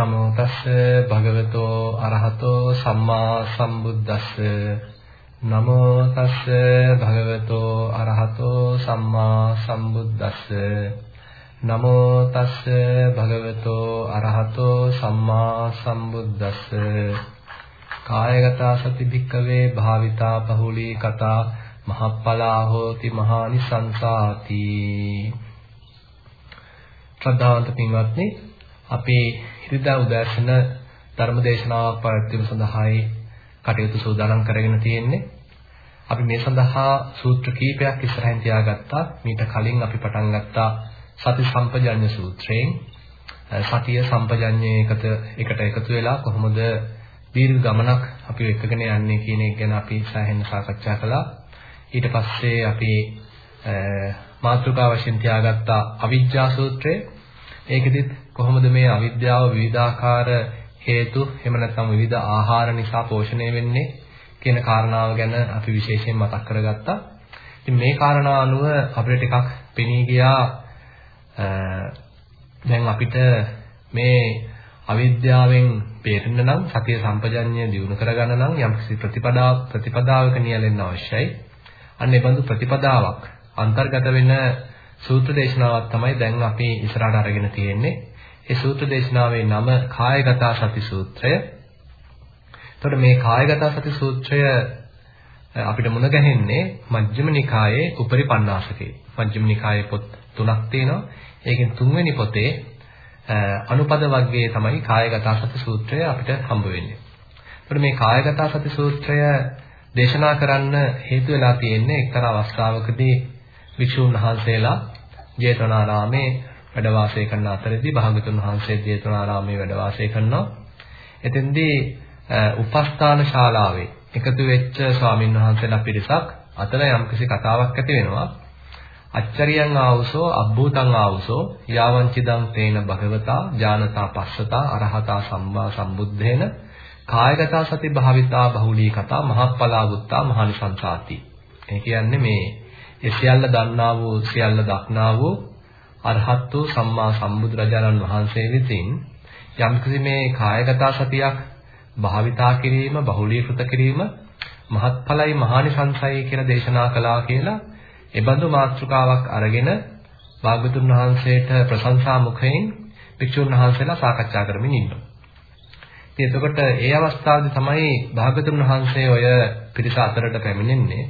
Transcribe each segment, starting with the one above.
නමෝ තස්ස භගවතෝ අරහතෝ සම්මා සම්බුද්දස්ස. නමෝ තස්ස භගවතෝ අරහතෝ සම්මා සම්බුද්දස්ස. නමෝ තස්ස භගවතෝ අරහතෝ සම්මා සම්බුද්දස්ස. කායගත සති භික්කවේ භාවිතා බහුලී කතා මහප්පලා හෝති මහානිසංසාති. ශ්‍රද්ධාවන්ත පින්වත්නි අපේ ඉරිදා උදෑසන ධර්මදේශනාවක් පැවැත්වීම සඳහායි කටයුතු සූදානම් කරගෙන තියෙන්නේ. අපි මේ සඳහා සූත්‍ර කීපයක් ඉස්සරහින් තියාගත්තා. මීට කලින් අපි පටන් ගත්තා සති සම්පජඤ්ඤ සූත්‍රයෙන්. සතිය සම්පජඤ්ඤයේ එකට එකට එකතු වෙලා කොහොමද දීර්ඝ ගමනක් අපි එක්කගෙන යන්නේ කියන එක ගැන අපි සාහෙන්න සාකච්ඡා කළා. ඊට පස්සේ අපි මාතෘකාව වශයෙන් තියාගත්තා අවිජ්ජා සූත්‍රය. ඒකෙදිත් කොහොමද මේ අවිද්‍යාව විවිධාකාර හේතු එහෙම නැත්නම් විවිධ ආහාර නිසා පෝෂණය වෙන්නේ කියන කාරණාව ගැන අපි විශේෂයෙන් මතක් කරගත්තා. ඉතින් මේ කාරණා අනුව අපිට ටිකක් පෙනී ගියා දැන් අපිට මේ අවිද්‍යාවෙන් බේරෙන්න නම් සතිය සම්පජඤ්ඤය දියුණු කරගන්න නම් යම්කිසි ප්‍රතිපදාව ප්‍රතිපදාවක නියැලෙන්න අවශ්‍යයි. අන්න ඒ බඳු ප්‍රතිපදාවක් අන්තර්ගත වෙන සූත්‍ර දේශනාවක් තමයි දැන් අපි ඉස්සරහට අරගෙන තියෙන්නේ. ඒ සූත්‍ර දේශනාවේ නම කායගත සති සූත්‍රය. එතකොට මේ කායගත සති සූත්‍රය අපිට මුණ ගැහෙන්නේ මජ්ක්‍ධිම නිකායේ උපරිපන්නාසකේ. මජ්ක්‍ධිම නිකායේ පොත් තුනක් තියෙනවා. ඒකෙන් තුන්වෙනි පොතේ අනුපද වර්ගයේ තමයි කායගත සති සූත්‍රය අපිට හම්බ වෙන්නේ. එතකොට මේ කායගත සති සූත්‍රය දේශනා කරන්න හේතු වෙලා තියෙන්නේ එක්තරා අවස්ථාවකදී වික්ෂුන් වහන්සේලා ජේතවනාරාමේ වැඩ වාසය කරන අතරදී භාගතුන් වහන්සේ ජේතවනාරාමේ වැඩ වාසය කරනවා. එතෙන්දී උපස්ථාන ශාලාවේ එකතු වෙච්ච ස්වාමින් වහන්සේලා පිරිසක් අතර යම්කිසි කතාවක් ඇති වෙනවා. අච්චරියං ආවුසෝ අබ්බූතං ආවුසෝ යාවංචිදං තේන භගවතා ඥානතා පස්සතා අරහතා සම්මා සම්බුද්ධේන කායගත සති භාවිතා බහුලී කතා මහප්පලා වුත්තා මහනිසංසාති. ඒ කියන්නේ මේ ඒ සියල්ල දන්නා වූ සියල්ල දක්නා වූ අරහත් වූ සම්මා සම්බුදුරජාණන් වහන්සේ විසින් යම්කිසි මේ කායගත සතියක් භාවිතා කිරීම බහුලීකృత කිරීම මහත්ඵලයි මහානිසංසයි කියලා දේශනා කළා කියලා එබඳු මාතෘකාවක් අරගෙන භාගතුන් වහන්සේට ප්‍රශංසා මුඛයෙන් භික්ෂුන් වහන්සේලා සාකච්ඡා කරමින් ඉන්නවා. ඉතින් එතකොට ඒ අවස්ථාවේදී තමයි භාගතුන් වහන්සේ ඔය පිරිස අතරට පැමිණෙන්නේ.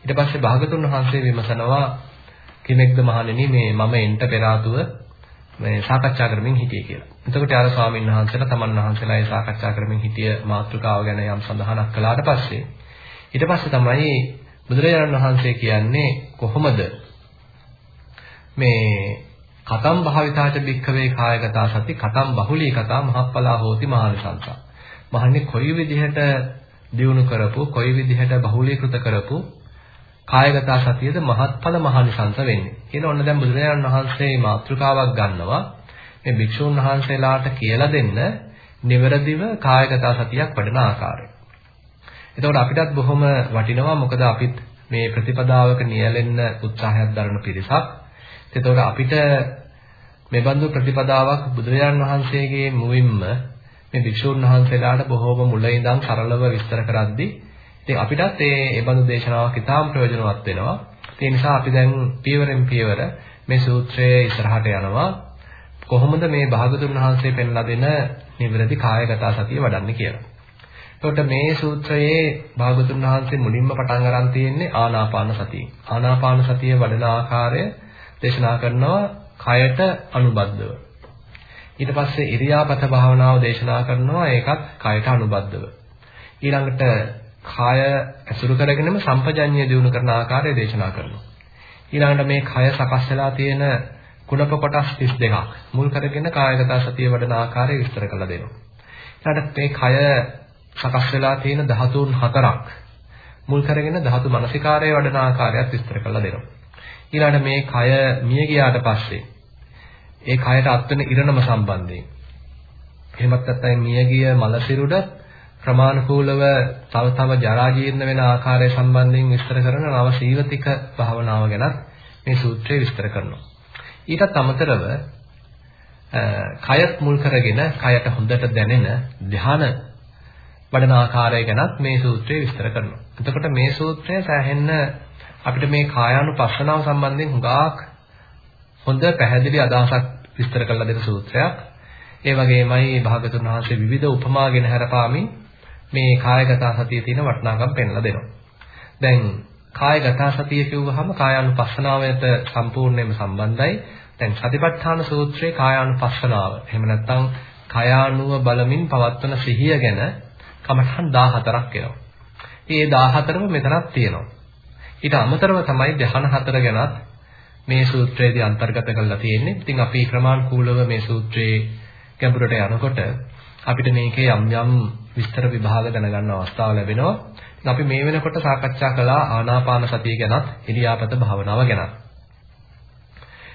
ඊට පස්සේ භාගතුන් වහන්සේ විමසනවා කෙනෙක්ද මහණෙනි මේ මම එන්ට පෙර මේ සාකච්ඡා කරමින් හිටියේ කියලා. එතකොට ආර ස්වාමීන් වහන්සේලා තමන් වහන්සේලා ඒ සාකච්ඡා කරමින් හිටිය මාතෘකාව ගැන යම් සඳහනක් කළාට පස්සේ ඊට පස්සේ තමයි බුදුරජාණන් වහන්සේ කියන්නේ කොහොමද මේ කතම් භාවිතාච භික්ඛවේ කායගත සති කතම් බහුලී කතා මහප්පලා හෝති මහානිසංසා. මහන්නේ කොයි විදිහට දියුණු කරපු කොයි විදිහට බහුලීකృత කරපු කායගත සතියද මහත්ඵල මහානිසංස වෙන්නේ. කියන ඔන්න දැන් බුදුරජාණන් වහන්සේ මාතෘකාවක් ගන්නවා මේ භික්ෂුන් වහන්සේලාට කියලා දෙන්න නිවැරදිව කායගත සතියක් වඩන ආකාරය. එතකොට අපිටත් බොහොම වටිනවා මොකද අපිත් මේ ප්‍රතිපදාවක නියැලෙන්න උත්සාහයක් දරන පිරිසක්. එතකොට අපිට මේ බඳු ප්‍රතිපදාවක් බුදුරජාණන් වහන්සේගේ මුවින්ම මේ භික්ෂුන් වහන්සේලාට බොහෝම මුල ඉඳන් සරලව විස්තර කරද්දී ඉතින් අපිටත් මේ බඳු දේශනාවක් ඉතාම ප්‍රයෝජනවත් වෙනවා. ඒ නිසා අපි දැන් පියවරෙන් පියවර මේ සූත්‍රයේ ඉස්සරහට යනවා. කොහොමද මේ භාගතුන් වහන්සේ පෙන්ලා දෙන නිවැරදි කායගත සතිය වඩන්නේ කියලා. එතකොට මේ සූත්‍රයේ භාගතුන් වහන්සේ මුලින්ම පටන් ගන්න තියෙන්නේ ආනාපාන සතිය. ආනාපාන සතිය වඩන ආකාරය දේශනා කරනවා කයට අනුබද්ධව. ඊට පස්සේ ඉරියාපත භාවනාව දේශනා කරනවා ඒකත් කයට අනුබද්ධව. ඊළඟට කාය ඇසුරු කරගෙනම සම්පජඤ්ඤය දිනු කරන ආකාරය දේශනා කරනවා. ඊළඟට මේ කය සකස් වෙලා තියෙන කුණප කොටස් 32ක් මුල් කරගෙන කායගත සතිය වඩන ආකාරය විස්තර කරලා දෙනවා. ඊළඟට මේ කය සකස් වෙලා තියෙන ධාතුන් හතරක් මුල් කරගෙන ධාතු මනසිකාරය වඩන ආකාරයත් විස්තර කරලා දෙනවා. ඊළඟට මේ කය මිය ගියාට පස්සේ ඒ කයට අත්වෙන ඉරණම සම්බන්ධයෙන් එහෙමත් නැත්නම් මිය ගිය මල සිරුරට ක්‍රමානුකූලව තව තව ජරා ජීර්ණ වෙන ආකාරය සම්බන්ධයෙන් විස්තර කරන නව කයත් මුල් කරගෙන කයට හොඳට දැනෙන ධ්‍යාන වඩන ආකාරය ගැනත් මේ සූත්‍රය විස්තර කරනවා. එතකොට මේ සූත්‍රය සෑහෙන්න අපිට මේ කායානුපස්සනාව සම්බන්ධයෙන් හුඟක් හොඳ පැහැදිලි අදහසක් විස්තර කරලා දෙන සූත්‍රයක්. ඒ වගේමයි භාගතුන් වහන්සේ විවිධ උපමාගෙන හැරපාමින් මේ කායගත සතියේ තියෙන වටිනාකම් පෙන්ලා දෙනවා. දැන් කායගත සතිය කියුවහම කායානුපස්සනාවට සම්පූර්ණයෙන්ම සම්බන්ධයි. දැන් සතිපට්ඨාන සූත්‍රයේ කායානුපස්සනාව. එහෙම නැත්නම් කයානුව බලමින් පවත්වන සිහිය ගැන කමඨහන් 14ක් එනවා. මේ 14ම මෙතනක් තියෙනවා. ඊට අමතරව තමයි ධ්‍යාන හතර ගැනත් මේ සූත්‍රයේදී අන්තර්ගත කරලා තියෙන්නේ. ඉතින් අපි ක්‍රමානුකූලව මේ සූත්‍රයේ ගැඹුරට යනකොට අපිට මේකේ යම් යම් විස්තර විභාග දැනගන්න අවස්ථාව ලැබෙනවා. ඉතින් අපි මේ වෙනකොට සාකච්ඡා කළා ආනාපාන සතිය ගැනත්, ඉරියාපත භාවනාව ගැනත්.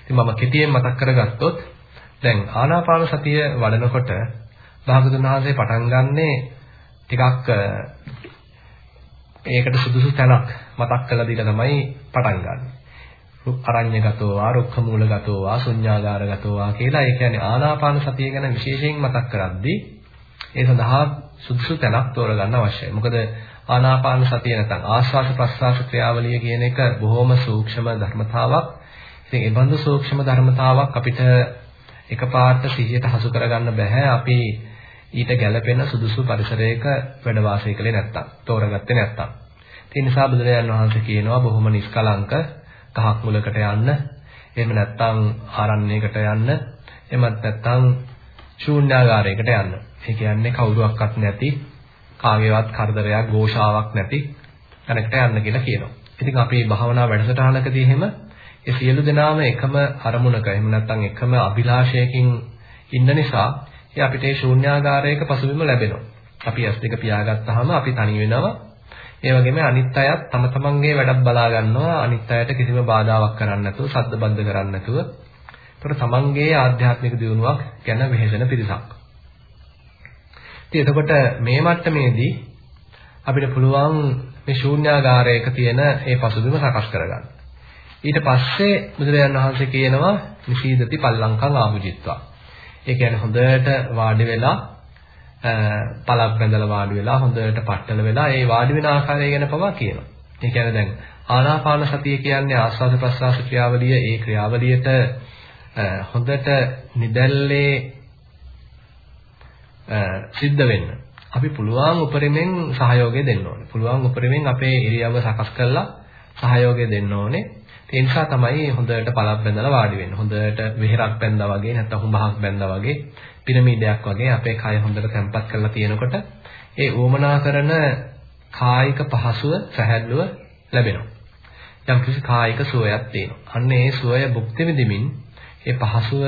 ඉතින් මම කෙටියෙන් මතක් කරගත්තොත් දැන් ආනාපාන සතිය වඩනකොට භාගතුන් වහන්සේ පටන් ගන්නේ ටිකක් ඒකට සුදුසු තැනක් මතක් කරලා දීලා තමයි පටන් ගන්න. අරඤ්‍යගතෝ වා රුක්ඛ මූලගතෝ වා ශුඤ්ඤාගාරගතෝ වා කියලා ඒ කියන්නේ ආනාපාන සතිය ගැන විශේෂයෙන් මතක් කරද්දී ඒ සඳහා සුදුසු තැනක් තෝරගන්න අවශ්‍යයි. මොකද ආනාපාන සතිය නැත්නම් ආශ්වාස ප්‍රශ්වාස ක්‍රියාවලිය කියන එක බොහොම සූක්ෂම ධර්මතාවක්. ඉතින් ඒ බඳු සූක්ෂම ධර්මතාවක් අපිට එකපාරට සිහියට හසු කරගන්න බෑ. අපි ඊට ගැළපෙන සුදුසු පරිසරයක වැඩ වාසය කළේ නැත්තම් තෝරගත්තේ නැත්තම් ඒ නිසා බුදුරජාණන් වහන්සේ කියනවා බොහොම නිෂ්කලංක ගහක් මුලකට යන්න එහෙම නැත්තම් ආරණ්‍යයකට යන්න එහෙමත් නැත්තම් ශූන්‍යාගාරයකට යන්න ඒ කියන්නේ කවුරුවක්වත් නැති කාගේවත් කරදරයක් ഘോഷාවක් නැති තැනකට යන්න කියලා කියනවා ඉතින් අපි භාවනා වැඩසටහනකදී එහෙම ඒ සියලු දෙනාම එකම අරමුණක එහෙම නැත්නම් එකම අභිලාෂයකින් ඉන්න නිසා ඒ අපිට ඒ ශූන්‍යාගාරයක පසුබිම ලැබෙනවා. අපි ඇස් දෙක පියාගත්තාම අපි තනි වෙනවා. ඒ වගේම අනිත් අයත් තම තමන්ගේ වැඩක් බලා ගන්නවා. අනිත් අයට කිසිම බාධාවක් කරන්නේ නැතුව, සද්ද බද්ධ කරන්නේ නැතුව. ඒතර තමන්ගේ ආධ්‍යාත්මික දියුණුවක් ගැන වෙහෙසෙන පිරිසක්. ඉතින් එතකොට මේ මට්ටමේදී අපිට පුළුවන් මේ ශූන්‍යාගාරයක තියෙන ඒ පසුබිම සකස් කරගන්න. ඊට පස්සේ බුදුරජාණන් වහන්සේ කියනවා නිසීදති පල්ලංකං ආභුජිත්වා. ඒ කියන්නේ හොඳට වාඩි වෙලා පළක් බැඳලා වාඩි වෙලා හොඳට පట్టල වෙලා ඒ වාඩි වෙන ආකාරය ගැන පවා කියනවා. ඒ කියන්නේ දැන් ආනාපාන සතිය කියන්නේ ආස්වාද ප්‍රස්වාස ක්‍රියාවලිය ඒ ක්‍රියාවලියට හොඳට නිදැල්ලේ සිද්ධ වෙන්න. අපි පුළුවන් උපරිමෙන් සහයෝගය දෙන්න ඕනේ. පුළුවන් උපරිමෙන් අපේ ඉරියව්ව සකස් කරලා සහයෝගය දෙන්න ඕනේ. ඒ නිසා තමයි හොඳට පළක් බැඳලා වාඩි වෙන්නේ. හොඳට වෙහෙරක් බැඳලා වගේ නැත්නම් හුඹහක් බැඳලා වගේ පිරමීඩයක් වගේ අපේ කය හොඳට තැම්පත් කරලා තියෙනකොට ඒ උවමනා කරන කායික පහසුව සැහැල්ලුව ලැබෙනවා. යම් කිසි කායික සුවයක් තියෙනවා. අන්න ඒ සුවය භුක්ති විඳිමින් ඒ පහසුව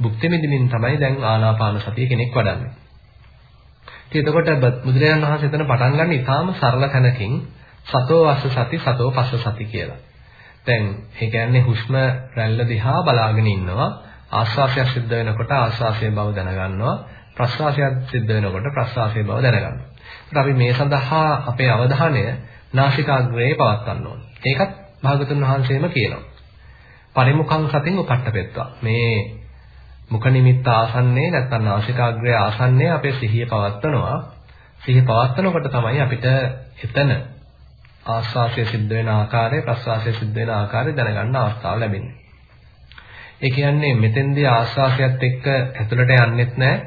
භුක්ති විඳිමින් තමයි දැන් ආනාපාන සතිය කෙනෙක් වඩන්නේ. ඉතින් එතකොට බුදුරජාණන් වහන්සේ එතන පටන් ගන්න ඉතාම සරල තැනකින් සතෝ වස්ස සති සතෝ පස්ස සති කියලා. දැන් ඒ කියන්නේ හුස්ම රැල්ල දිහා බලාගෙන ඉන්නවා. ආශ්වාසයක් සිද්ධ වෙනකොට ආශ්වාසයේ බව දැනගන්නවා. ප්‍රශ්වාසයක් සිද්ධ වෙනකොට ප්‍රශ්වාසයේ බව දැනගන්නවා. ඒත් අපි මේ සඳහා අපේ අවධානය නාසිකාග්‍රයේ පවත්වන්න ඕනේ. ඒකත් භාගතුන් වහන්සේම කියනවා. පරිමුඛං සතින් උපට්ඨපෙත්වා. මේ මුඛ නිමිත්ත ආසන්නේ නැත්නම් නාසිකාග්‍රය ආසන්නේ අපේ සිහිය පවත්වනවා. සිහිය පවත්වනකොට තමයි අපිට එතන ආස්වාසය සිද්ධ වෙන ආකාරය ප්‍රස්වාසය සිද්ධ වෙන ආකාරය දැනගන්න අවස්ථාව ලැබෙන්නේ. ඒ කියන්නේ මෙතෙන්දී ආස්වාසයත් එක්ක ඇතුළට යන්නෙත් නැහැ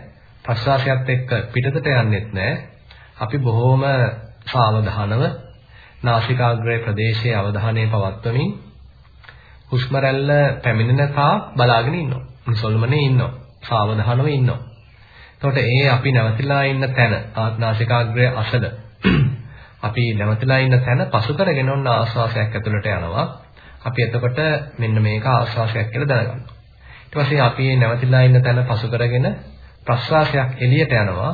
ප්‍රස්වාසයත් එක්ක පිටතට යන්නෙත් නැහැ. අපි බොහොම සාවධානව නාසිකාග්‍රේ ප්‍රදේශයේ අවධානය පවත්වමින් හුස්ම රැල්ල පැමිණෙන තාක් බලාගෙන ඉන්නවා. මුසල්මනේ ඉන්නවා. සාවධානව ඉන්නවා. එතකොට ඒ අපි නැවතිලා ඉන්න තැන නාසිකාග්‍රය අසල අපි නැවතිලා ඉන්න තැන පසු කරගෙන ඔන්න ආස්වාසයක් ඇතුළට යනවා. අපි එතකොට මෙන්න මේක ආස්වාසයක් කියලා දැනගන්නවා. ඊට පස්සේ අපි නැවතිලා ඉන්න තැන පසු කරගෙන ප්‍රස්වාසයක් එළියට යනවා.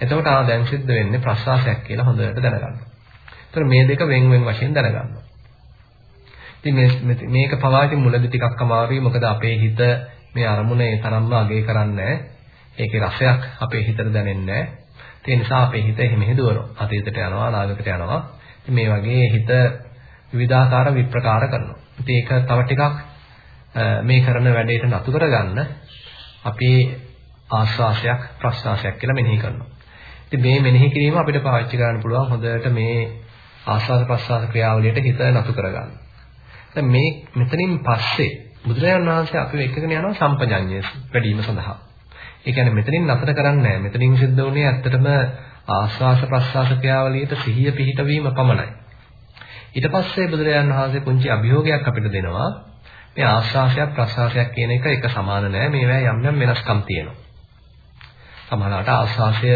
එතකොට ආ දැන් සිද්ධ වෙන්නේ ප්‍රස්වාසයක් කියලා හොඳට දැනගන්නවා. ඒතර මේ දෙක වෙන් වෙන් වශයෙන් දැනගන්නවා. ඉතින් මේ මේක පවා ඉතින් මුලදී ටිකක් අමාරුයි මොකද අපේ හිත මේ අරමුණේ තරම්ම අගය කරන්නේ නැහැ. ඒකේ රසයක් අපේ හිතට දැනෙන්නේ නැහැ. ඒ නිසා අපේ හිත එහෙම හිදුවනවා. අතීතයට යනවා, අනාගතයට යනවා. මේ වගේ හිත විවිධාකාර විප්‍රකාර කරනවා. ඉතින් ඒක තව ටිකක් මේ කරන වැඩේට නතු කරගන්න අපි ආස්වාසයක් ප්‍රස්වාසයක් කියලා මෙනෙහි කරනවා. ඉතින් මේ මෙනෙහි කිරීම අපිට පාවිච්චි කරන්න පුළුවන් හොඳට මේ ආස්වාද ප්‍රස්වාස ක්‍රියාවලියට හිත නතු කරගන්න. දැන් මේ මෙතනින් පස්සේ බුදුරජාණන් වහන්සේ අපිව එකගෙන යනවා සම්පජඤ්ඤය වැඩිම සඳහා. ඒ කියන්නේ මෙතනින් නතර කරන්නේ නැහැ. මෙතනින් සිද්ධ වුණේ ඇත්තටම ආස්වාස ප්‍රස්වාස ක්‍රියාවලියට සිහිය පිහිටවීම පමණයි. ඊට පස්සේ බුදුරජාණන් වහන්සේ පුංචි අභියෝගයක් අපිට දෙනවා. මේ ආස්වාසයක් ප්‍රස්වාසයක් කියන එක එක සමාන නෑ. මේවා යම් යම් වෙනස්කම් තියෙනවා. සමහරවිට ආස්වාසය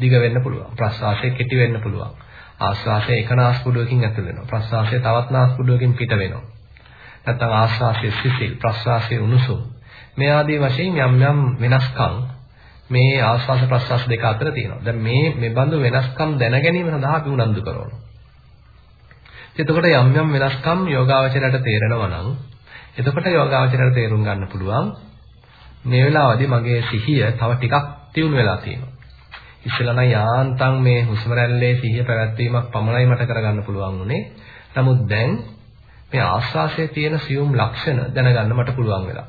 දිග වෙන්න පුළුවන්. ප්‍රස්වාසය කෙටි වෙන්න පුළුවන්. ආස්වාසය එක නාස්පුඩුවකින් ඇතුල් වෙනවා. ප්‍රස්වාසය තවත් නාස්පුඩුවකින් පිට වෙනවා. නැත්නම් ආස්වාසය සිසිල්, ප්‍රස්වාසය උණුසුම්. මේ ආදී වශයෙන් යම් යම් වෙනස්කම් මේ ආස්වාස ප්‍රස්වාස දෙක අතර තියෙනවා. දැන් මේ මේ බඳු වෙනස්කම් දැන ගැනීම සඳහා අපි උනන්දු කරනවා. එතකොට යම් යම් වෙනස්කම් යෝගාවචරයට තේරෙනවා නම් එතකොට යෝගාවචරයට තේරුම් ගන්න පුළුවන් මේ වෙලාවදී මගේ සිහිය තව ටිකක් තියුණු වෙලා තියෙනවා. ඉස්සෙල්ලා නම් යාන්තම් මේ හුස්ම රැල්ලේ සිහිය පැවැත්වීමක් පමණයි මට කරගන්න පුළුවන් උනේ. නමුත් දැන් මේ ආස්වාසයේ තියෙන සියුම් ලක්ෂණ දැනගන්න මට පුළුවන් වෙලා.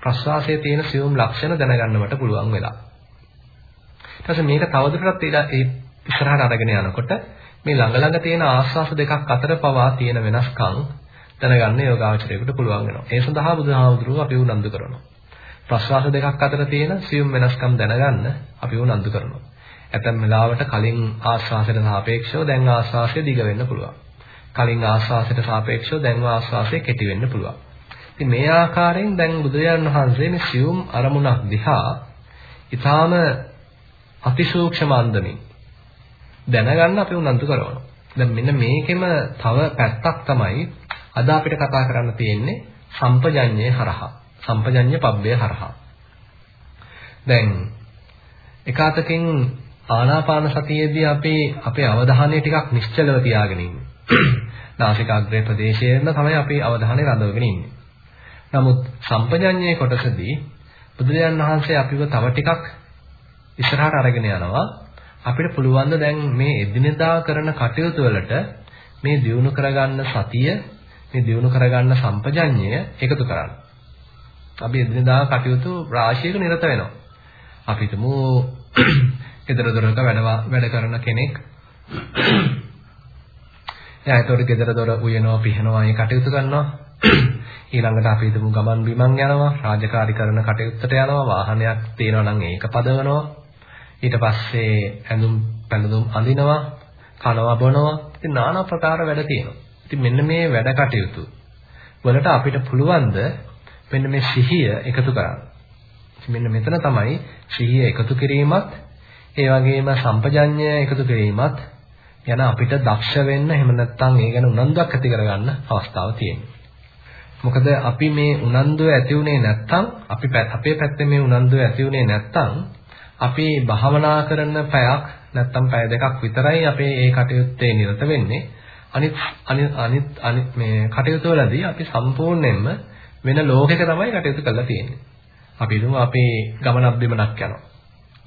ප්‍රස්වාසයේ තියෙන සියුම් ලක්ෂණ දැනගන්න මට පුළුවන් වෙලා. ඊට පස්සේ මේක තවදුරටත් ඒ ඉස්සරහට අරගෙන යනකොට මේ ළඟ ළඟ තියෙන ආස්වාස දෙකක් අතර පවා තියෙන වෙනස්කම් දැනගන්න යෝගාචරයකට පුළුවන් වෙනවා. ඒ සඳහා බුදුහාමුදුරුවෝ අපි උනන්දු කරනවා. ප්‍රස්වාස දෙකක් අතර තියෙන සියුම් වෙනස්කම් දැනගන්න අපි උනන්දු කරනවා. ඇතැම් වෙලාවට කලින් ආස්වාසයට සාපේක්ෂව දැන් ආස්වාසය දිග වෙන්න පුළුවන්. කලින් ආස්වාසයට සාපේක්ෂව දැන් ආස්වාසය කෙටි වෙන්න පුළුවන්. ඉතින් මේ ආකාරයෙන් දැන් බුදුරජාණන් වහන්සේ මේ සියුම් අරමුණක් දිහා ඊටාම අතිසූක්ෂම අන්දමින් දැනගන්න අපි උනන්දු කරනවා. දැන් මෙන්න මේකෙම තව පැත්තක් තමයි අද අපිට කතා කරන්න තියෙන්නේ සම්පජඤ්ඤය හරහා. සම්පජඤ්ඤ පබ්බය හරහා. දැන් එකාතකින් ආනාපාන සතියේදී අපි අපේ අවධානය ටිකක් නිශ්චලව තියාගෙන ඉන්නේ. නාසිකාග්‍රේ ප්‍රදේශයෙන්ම තමයි අපි අවධානය රඳවගෙන ඉන්නේ. නමුත් සම්පජඤ්ඤයේ කොටසදී බුදුරජාන් වහන්සේ අපිව තව ටිකක් ඉස්සරහට අරගෙන යනවා. අපිට පුළුවන් දැන් මේ එදිනෙදා කරන කටයුතු වලට මේ දියුණු කරගන්න සතිය, මේ දියුණු කරගන්න සම්පජඤ්ඤය එකතු කරන්න. අපි එදිනෙදා කටයුතු රාශියක නිරත වෙනවා. අපි හිතමු ගෙදර දොරක වැඩ වැඩ කරන කෙනෙක් එයා ඒතකොට ගෙදර දොර උයනවා පිහනවා ඒ කටයුතු කරනවා. ඊළඟට අපි හිතමු ගමන් බිමන් යනවා. රාජකාරී කරන කටයුත්තට යනවා. වාහනයක් තියෙනවා නම් ඒක පදවනවා. ඊට පස්සේ ඇඳුම් පැළඳුම් අඳිනවා කනවා බොනවා. ඉතින් নানা ප්‍රකාර වැඩ තියෙනවා. ඉතින් මෙන්න මේ වැඩ කටයුතු වලට අපිට පුළුවන් මෙන්න මේ සිහිය එකතු කරන්න. මෙන්න මෙතන තමයි සිහිය එකතු කිරීමත් ඒ වගේම සම්පජඤ්ඤය එකතු කිරීමත් යන අපිට දක්ෂ වෙන්න එහෙම නැත්නම් ඒ ගැන උනන්දුවක් ඇති කරගන්න අවස්ථාව තියෙනවා. මොකද අපි මේ උනන්දුව ඇති උනේ නැත්නම් අපි අපේ පැත්තේ මේ උනන්දුව ඇති උනේ නැත්නම් අපි භාවනා කරන පැයක් නැත්නම් පැය දෙකක් විතරයි අපේ ඒ කටයුත්තේ නිරත වෙන්නේ. අනිත් අනිත් අනිත් අනිත් මේ කටයුතු වලදී අපි සම්පූර්ණයෙන්ම වෙන ලෝකයක තමයි කටයුතු කරලා තියෙන්නේ. අපි හිතමු අපේ ගමනක් බිමනක් යනවා.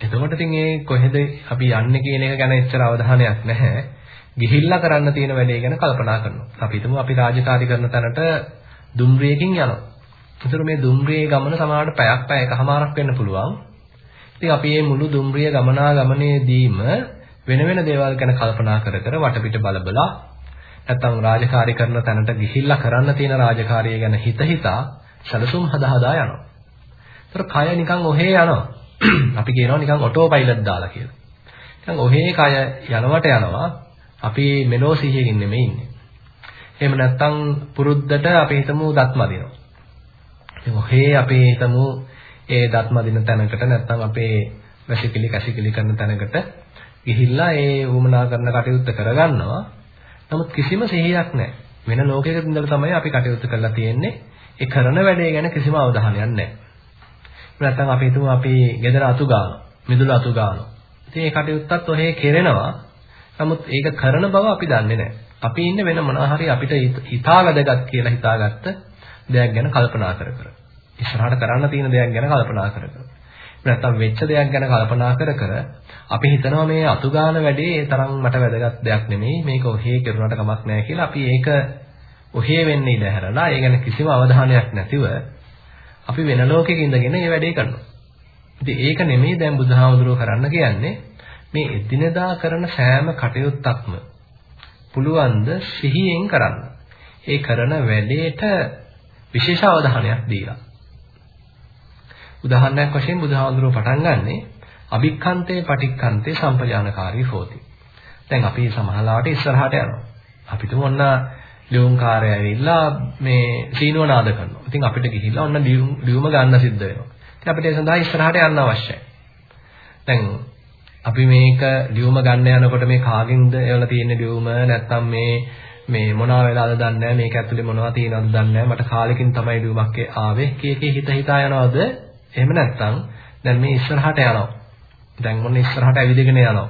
එතකොට ඉතින් ඒ කොහෙද අපි යන්නේ කියන එක ගැන එච්චර අවධානයක් නැහැ. ගිහිල්ලා කරන්න තියෙන වැඩේ ගැන කල්පනා කරනවා. අපි හිතමු අපි රාජකාරී කරන තැනට දුම්රියකින් යනවා. ඒතර මේ දුම්රියේ ගමන සමහරවිට පැයක් පැය එකමාරක් වෙන්න පුළුවන්. ඉතින් අපි මේ මුළු දුම්රිය ගමනා ගමනේදීම වෙන වෙන දේවල් ගැන කල්පනා කර කර වටපිට බලබලා නැත්තම් රාජකාරී කරන තැනට ගිහිල්ලා කරන්න තියෙන රාජකාරිය ගැන හිත හිතා සැලසුම් හදා හදා යනවා. ඒතර කය නිකන් ඔහේ යනවා. අපි කියනවා නිකන් ඔටෝ පයිලට් දාලා කියලා. නිකන් ඔහේ කය යනවට යනවා අපි මෙලෝ සිහියකින් නෙමෙයි ඉන්නේ. එහෙම නැත්නම් පුරුද්දට අපි හිතමු දත් මදිනවා. ඉතින් ඔහේ අපි හිතමු ඒ දත් මදින තැනකට නැත්නම් අපේ වැසිකිලි කැසිකිලි කරන තැනකට ගිහිල්ලා ඒ වුමනා කරන කටයුත්ත කරගන්නවා. නමුත් කිසිම සිහියක් නැහැ. වෙන ලෝකයක ඉඳලා තමයි අපි කටයුතු කරලා තියෙන්නේ. ඒ කරන වැඩේ ගැන කිසිම අවධානයක් නැහැ. නැත්නම් අපි හිතමු අපි ගෙදර අතු ගන්නවා. මිදුළු අතු ගන්නවා. ඉතින් ඒ කටයුත්තත් ඔහේ කෙරෙනවා. නමුත් ඒක කරන බව අපි දන්නේ නැහැ. අපි ඉන්නේ වෙන මොනවා හරි අපිට හිතා වැදගත් කියලා හිතාගත්ත දෙයක් ගැන කල්පනා කර කර. ඉස්සරහට කරන්න තියෙන දෙයක් ගැන කල්පනා කර කර. නැත්නම් වෙච්ච දෙයක් ගැන කල්පනා කර කර අපි හිතනවා මේ අතු ගන්න වැඩේ ඒ තරම් මට වැදගත් දෙයක් නෙමෙයි මේක ඔහේ කරුණාට කමක් නැහැ කියලා අපි ඒක ඔහේ වෙන්නේ ඉඳ හැරලා ඒ ගැන කිසිම අවධානයක් නැතිව අපි වෙන ලෝකයක ඉඳගෙන මේ වැඩේ කරනවා. ඉතින් ඒක නෙමෙයි දැන් බුදුහාමුදුරුවෝ කරන්න කියන්නේ මේ එදිනදා කරන සෑම කටයුත්තක්ම පුළුවන් ද සිහියෙන් කරන්න. ඒ කරන වැඩේට විශේෂ අවධානයක් දීලා. උදාහරණයක් වශයෙන් බුදුහාමුදුරුවෝ පටන් ගන්නෙ අභික්ඛන්තේ පටික්ඛන්තේ සම්පජානකාරී හෝති. දැන් අපි සමහරලාට ඉස්සරහට යනවා. අපිට ඔන්න ලියුම්කාරය ඇවිල්ලා මේ සීනුව නාද කරනවා. ඉතින් අපිට ගිහිල්ලා ඔන්න ලියුම ගන්න සිද්ධ වෙනවා. ඉතින් අපිට ඒ සඳහා ඉස්සරහට යන්න අවශ්‍යයි. දැන් අපි මේක ලියුම ගන්න යනකොට මේ කාගෙන්ද එවලා තියෙන ලියුම නැත්නම් මේ මේ මොනවා වෙලාද දන්නේ නැහැ? මේක ඇතුලේ මොනවද තියෙනවද දන්නේ නැහැ? මට කාලෙකින් තමයි ලියුමක් ආවේ. කීකේ හිත හිතා යනවද? එහෙම නැත්නම් දැන් මේ ඉස්සරහට යනවා. දැන් මොන ඉස්සරහට ඇවිදගෙන යනවා.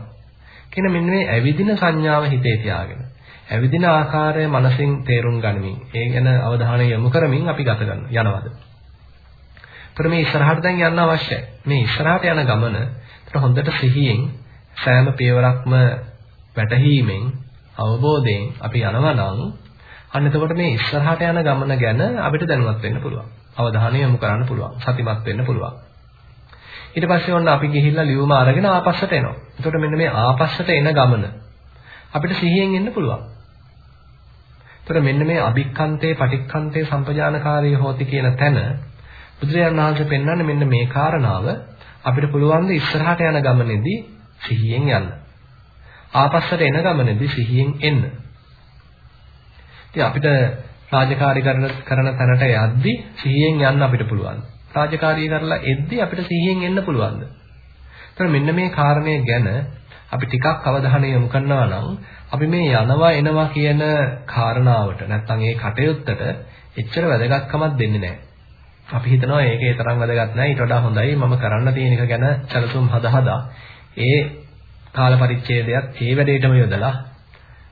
කියන මෙන්න මේ ඇවිදින සංඥාව හිතේ තියාගෙන. ඇවිදින ආකාරය මනසින් තේරුම් ගනිමින් ඒ ගැන අවධානය යොමු කරමින් අපි ගත කරන යනවාද. ඒතර මේ ඉස්සරහට දැන් යන්න අවශ්‍යයි. මේ ඉස්සරහට යන ගමන ඒතර හොඳට සිහියෙන් සෑම පියවරක්ම වැටහීමෙන් අවබෝධයෙන් අපි යනවා නම් අන්න එතකොට මේ ඉස්සරහට යන ගමන ගැන අපිට දැනුවත් වෙන්න පුළුවන්. අවධානය යොමු කරන්න පුළුවන්. සතිමත් වෙන්න පුළුවන්. ඊට පස්සේ ඔන්න අපි ගිහිල්ලා ලියුම අරගෙන ආපස්සට එනවා. එතකොට මෙන්න මේ ආපස්සට එන ගමන අපිට සිහියෙන් එන්න පුළුවන්. එතකොට මෙන්න මේ අභික්ඛන්තේ පටික්ඛන්තේ සම්පජානකාරී හෝති කියන තැන බුදුරජාණන් වහන්සේ පෙන්වන්නේ මෙන්න මේ කාරණාව අපිට පුළුවන් ද ඉස්සරහට යන ගමනේදී සිහියෙන් යන්න. ආපස්සට එන ගමනේදී සිහියෙන් එන්න. ඉතින් අපිට රාජකාරී කරන කරන තැනට යද්දී සිහියෙන් යන්න අපිට පුළුවන්. රාජකාරී කරලා එද්දී අපිට සිහියෙන් එන්න පුළුවන්ද? එතන මෙන්න මේ කාරණය ගැන අපි ටිකක් අවධානය යොමු කරනවා නම් අපි මේ යනවා එනවා කියන කාරණාවට නැත්නම් ඒ කටයුත්තට එච්චර වැදගත්කමක් දෙන්නේ නැහැ. අපි හිතනවා ඒකේ තරම් වැදගත් නැහැ ඊට වඩා හොඳයි මම කරන්න තියෙන එක ගැන සැලසුම් හදා හදා ඒ කාල පරිච්ඡේදයක් ඒ වැඩේටම යොදලා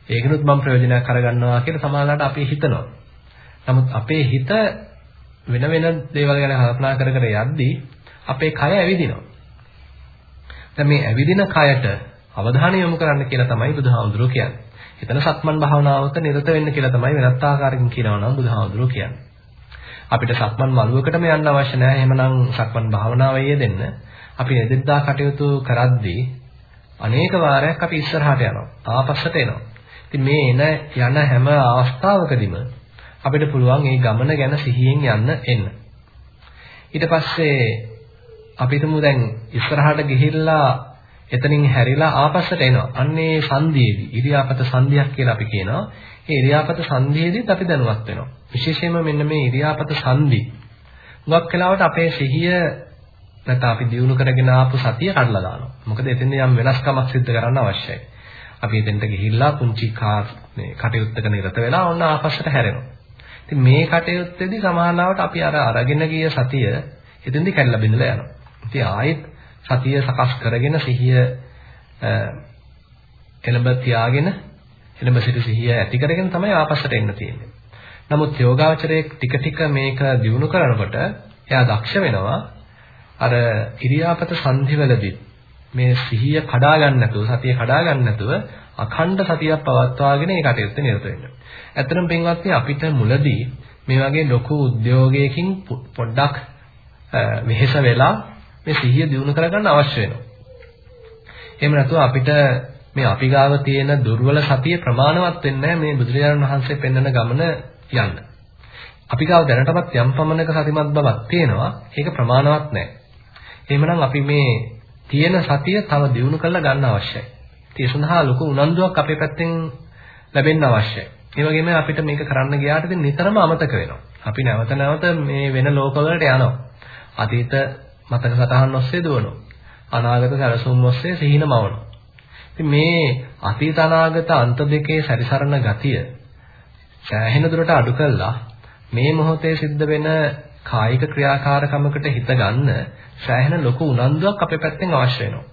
ඒකනොත් මම ප්‍රයෝජනයක් කරගන්නවා කියලා සමාජලාට අපි හිතනවා. නමුත් අපේ හිත වෙන වෙන දේවල් ගැන කල්පනා කර කර යද්දී අපේ කය ඇවිදිනවා. දැන් මේ ඇවිදින කයට අවධානය යොමු කරන්න කියලා තමයි බුදුහාමුදුරුවෝ කියන්නේ. එතන සක්මන් භාවනාවක නිරත වෙන්න කියලා තමයි වෙනත් ආකාරකින් කියනවා නම් බුදුහාමුදුරුවෝ කියන්නේ. අපිට සක්මන් මළුවකටම යන්න අවශ්‍ය නැහැ. එහෙමනම් සක්මන් භාවනාවේ යෙදෙන්න අපි එදිනදා කටයුතු කරද්දී අනේක වාරයක් අපි ඉස්සරහට යනවා. ආපස්සට එනවා. ඉතින් මේ එන යන හැම අවස්ථාවකදීම අපිට පුළුවන් මේ ගමන ගැන සිහියෙන් යන්න එන්න. ඊට පස්සේ අපි හිතමු දැන් ඉස්සරහට ගිහිල්ලා එතනින් හැරිලා ආපස්සට එනවා. අන්නේ සංධියේදී ඉරියාපත සංධියක් කියලා අපි කියනවා. ඒ ඉරියාපත සංධියේදීත් අපි දැනුවත් වෙනවා. විශේෂයෙන්ම මෙන්න මේ ඉරියාපත සංධි. හුඟක් වෙලාවට අපේ සිහිය නැත්නම් අපි දියුණු කරගෙන ආපු සතිය කඩලා දානවා. මොකද එතෙන්ද යම් වෙනස්කමක් සිද්ධ කරන්න අවශ්‍යයි. අපි එතෙන්ට ගිහිල්ලා පුංචි කා මේ කටයුත්තක නිරත වෙලා ඔන්න ආපස්සට හැරෙනවා. ඉතින් මේ කටයුත්තේදී සමානවට අපි අර අරගෙන ගිය සතිය එතෙන්දී කැඩලා බිඳලා යනවා. ඉතින් ආයෙත් සතිය සකස් කරගෙන සිහිය එළඹ තියාගෙන එළඹ සිට සිහිය ඇති කරගෙන තමයි ආපස්සට එන්න තියෙන්නේ. නමුත් යෝගාවචරයේ ටික ටික මේක දියුණු කරනකොට එයා දක්ෂ වෙනවා අර ඉරියාපත සංධිවලදී මේ සිහිය කඩා ගන්න නැතුව සතිය කඩා ගන්න නැතුව අඛණ්ඩ සතියක් පවත්වාගෙන ඒ කටයුත්ත නිරත වෙන්න. ඇත්තටම පින්වත්නි අපිට මුලදී මේ වගේ ලොකු උද්‍යෝගයකින් පොඩ්ඩක් වෙහෙස වෙලා මේ සිහිය දියුණු කරගන්න අවශ්‍ය වෙනවා. එහෙම නැතුව අපිට මේ අපි ගාව තියෙන දුර්වල සතිය ප්‍රමාණවත් වෙන්නේ මේ බුදුරජාණන් වහන්සේ පෙන්වන ගමන යන්න. අපි ගාව දැනටමත් යම් පමණක සතිමත් බවක් තියෙනවා. ඒක ප්‍රමාණවත් නැහැ. එහෙමනම් අපි මේ තියෙන සතිය තව දියුණු කරලා ගන්න අවශ්‍යයි. ඒ සඳහා ලොකු උනන්දුවක් අපේ පැත්තෙන් ලැබෙන්න අවශ්‍යයි. ඒ වගේම අපිට මේක කරන්න ගියාට ඉතින් නිතරම අමතක වෙනවා. අපි නැවත නැවත මේ වෙන ලෝකවලට යනවා. අතීත මතක සටහන් ඔස්සේ දුවනවා. අනාගත සැලසුම් ඔස්සේ සිහින මවනවා. ඉතින් මේ අතීත අනාගත අන්ත දෙකේ සැරිසරන ගතිය සෑහෙන දුරට අඩු කළා මේ මොහොතේ සිද්ධ වෙන කායික ක්‍රියාකාරකමකට හිත ගන්න සෑහෙන ලොකු උනන්දුවක් අපේ පැත්තෙන් අවශ්‍ය වෙනවා.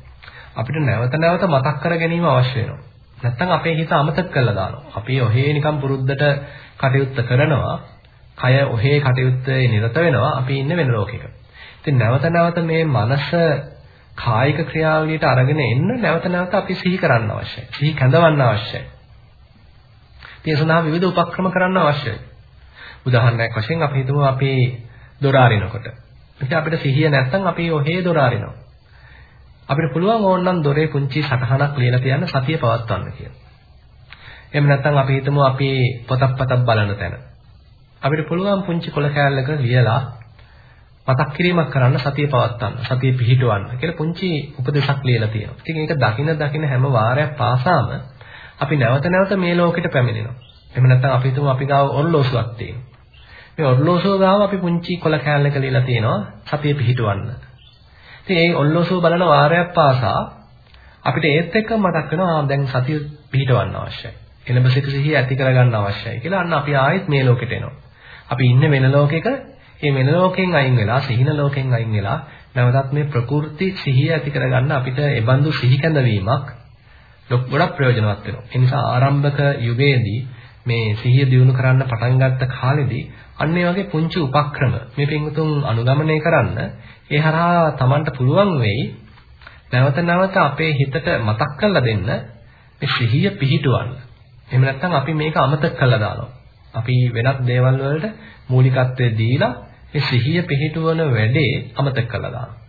අපිට නැවත නැවත මතක් කර ගැනීම අවශ්‍ය වෙනවා. නැත්තම් අපේ හිත අමතක කරලා දානවා. අපි ඔහේ නිකන් පුරුද්දට කටයුත්ත කරනවා. කය ඔහේ කටයුත්තේ නිරත වෙනවා. අපි ඉන්නේ වෙන ලෝකයක. ඉතින් නැවත නැවත මේ මනස කායික ක්‍රියාවලියට අරගෙන එන්න නැවත නැවත අපි සිහි කරන්න අවශ්‍යයි. සිහි කැඳවන්න අවශ්‍යයි. ඒ සඳහා විවිධ උපක්‍රම කරන්න අවශ්‍යයි. උදාහරණයක් වශයෙන් අපි හිතමු අපි දොර අරිනකොට ඉතින් අපිට සිහිය නැත්තම් අපි ඔහේ දොර අරිනවා. අපිට පුළුවන් ඕනනම් දොරේ පුංචි සටහනක් ලියලා තියන්න සතිය පවත්වන්න කියලා. එහෙම නැත්නම් අපි හිතමු අපි පොතක් පතක් බලන තැන. අපිට පුළුවන් පුංචි කොල කෑල්ලක ලියලා මතක් කිරීමක් කරන්න සතිය පවත්වන්න, සතිය පිහිටවන්න කියලා පුංචි උපදේශක් ලියලා තියෙනවා. ඉතින් ඒක දකින දකින හැම වාරයක් පාසාම අපි නැවත නැවත මේ ලෝකෙට පැමිණෙනවා. එහෙම නැත්නම් අපි හිතමු අපි ගාව ඔරලෝසුවක් තියෙනවා. මේ ඔරලෝසුව ගාව අපි පුංචි කොල කෑල්ලක ලියලා තියෙනවා සතිය පිහිටවන්න. ඉතින් ඒ ඔරලෝසුව බලන වාරයක් පාසා අපිට ඒත් එක්ක මතක් වෙනවා දැන් සතිය පිහිටවන්න අවශ්‍යයි. එළඹ සිට සිහිය ඇති කරගන්න අවශ්‍යයි කියලා අන්න අපි ආයෙත් මේ ලෝකෙට එනවා. අපි ඉන්නේ වෙන ලෝකෙක මේ වෙන ලෝකෙන් අයින් වෙලා සිහින ලෝකෙන් අයින් වෙලා නැවතත් මේ ප්‍රකෘති සිහිය ඇති කරගන්න අපිට එබඳු සිහි කැඳවීමක් ගොඩක් ප්‍රයෝජනවත් වෙනවා. ඒ නිසා ආරම්භක යුගයේදී මේ සිහිය දියුණු කරන්න පටන් ගත්ත කාලෙදී අන්න ඒ වගේ පුංචි උපක්‍රම මේ පින්වතුන් අනුගමනය කරන්න ඒ හරහා Tamanට පුළුවන් වෙයි නැවත නැවත අපේ හිතට මතක් කරලා දෙන්න මේ සිහිය පිහිටවන්න. එහෙම නැත්නම් අපි මේක අමතක කරලා දානවා. අපි වෙනත් දේවල් වලට මූලිකත්වය දීලා මේ සිහිය පිහිටවන වැඩේ අමතක කරලා දානවා.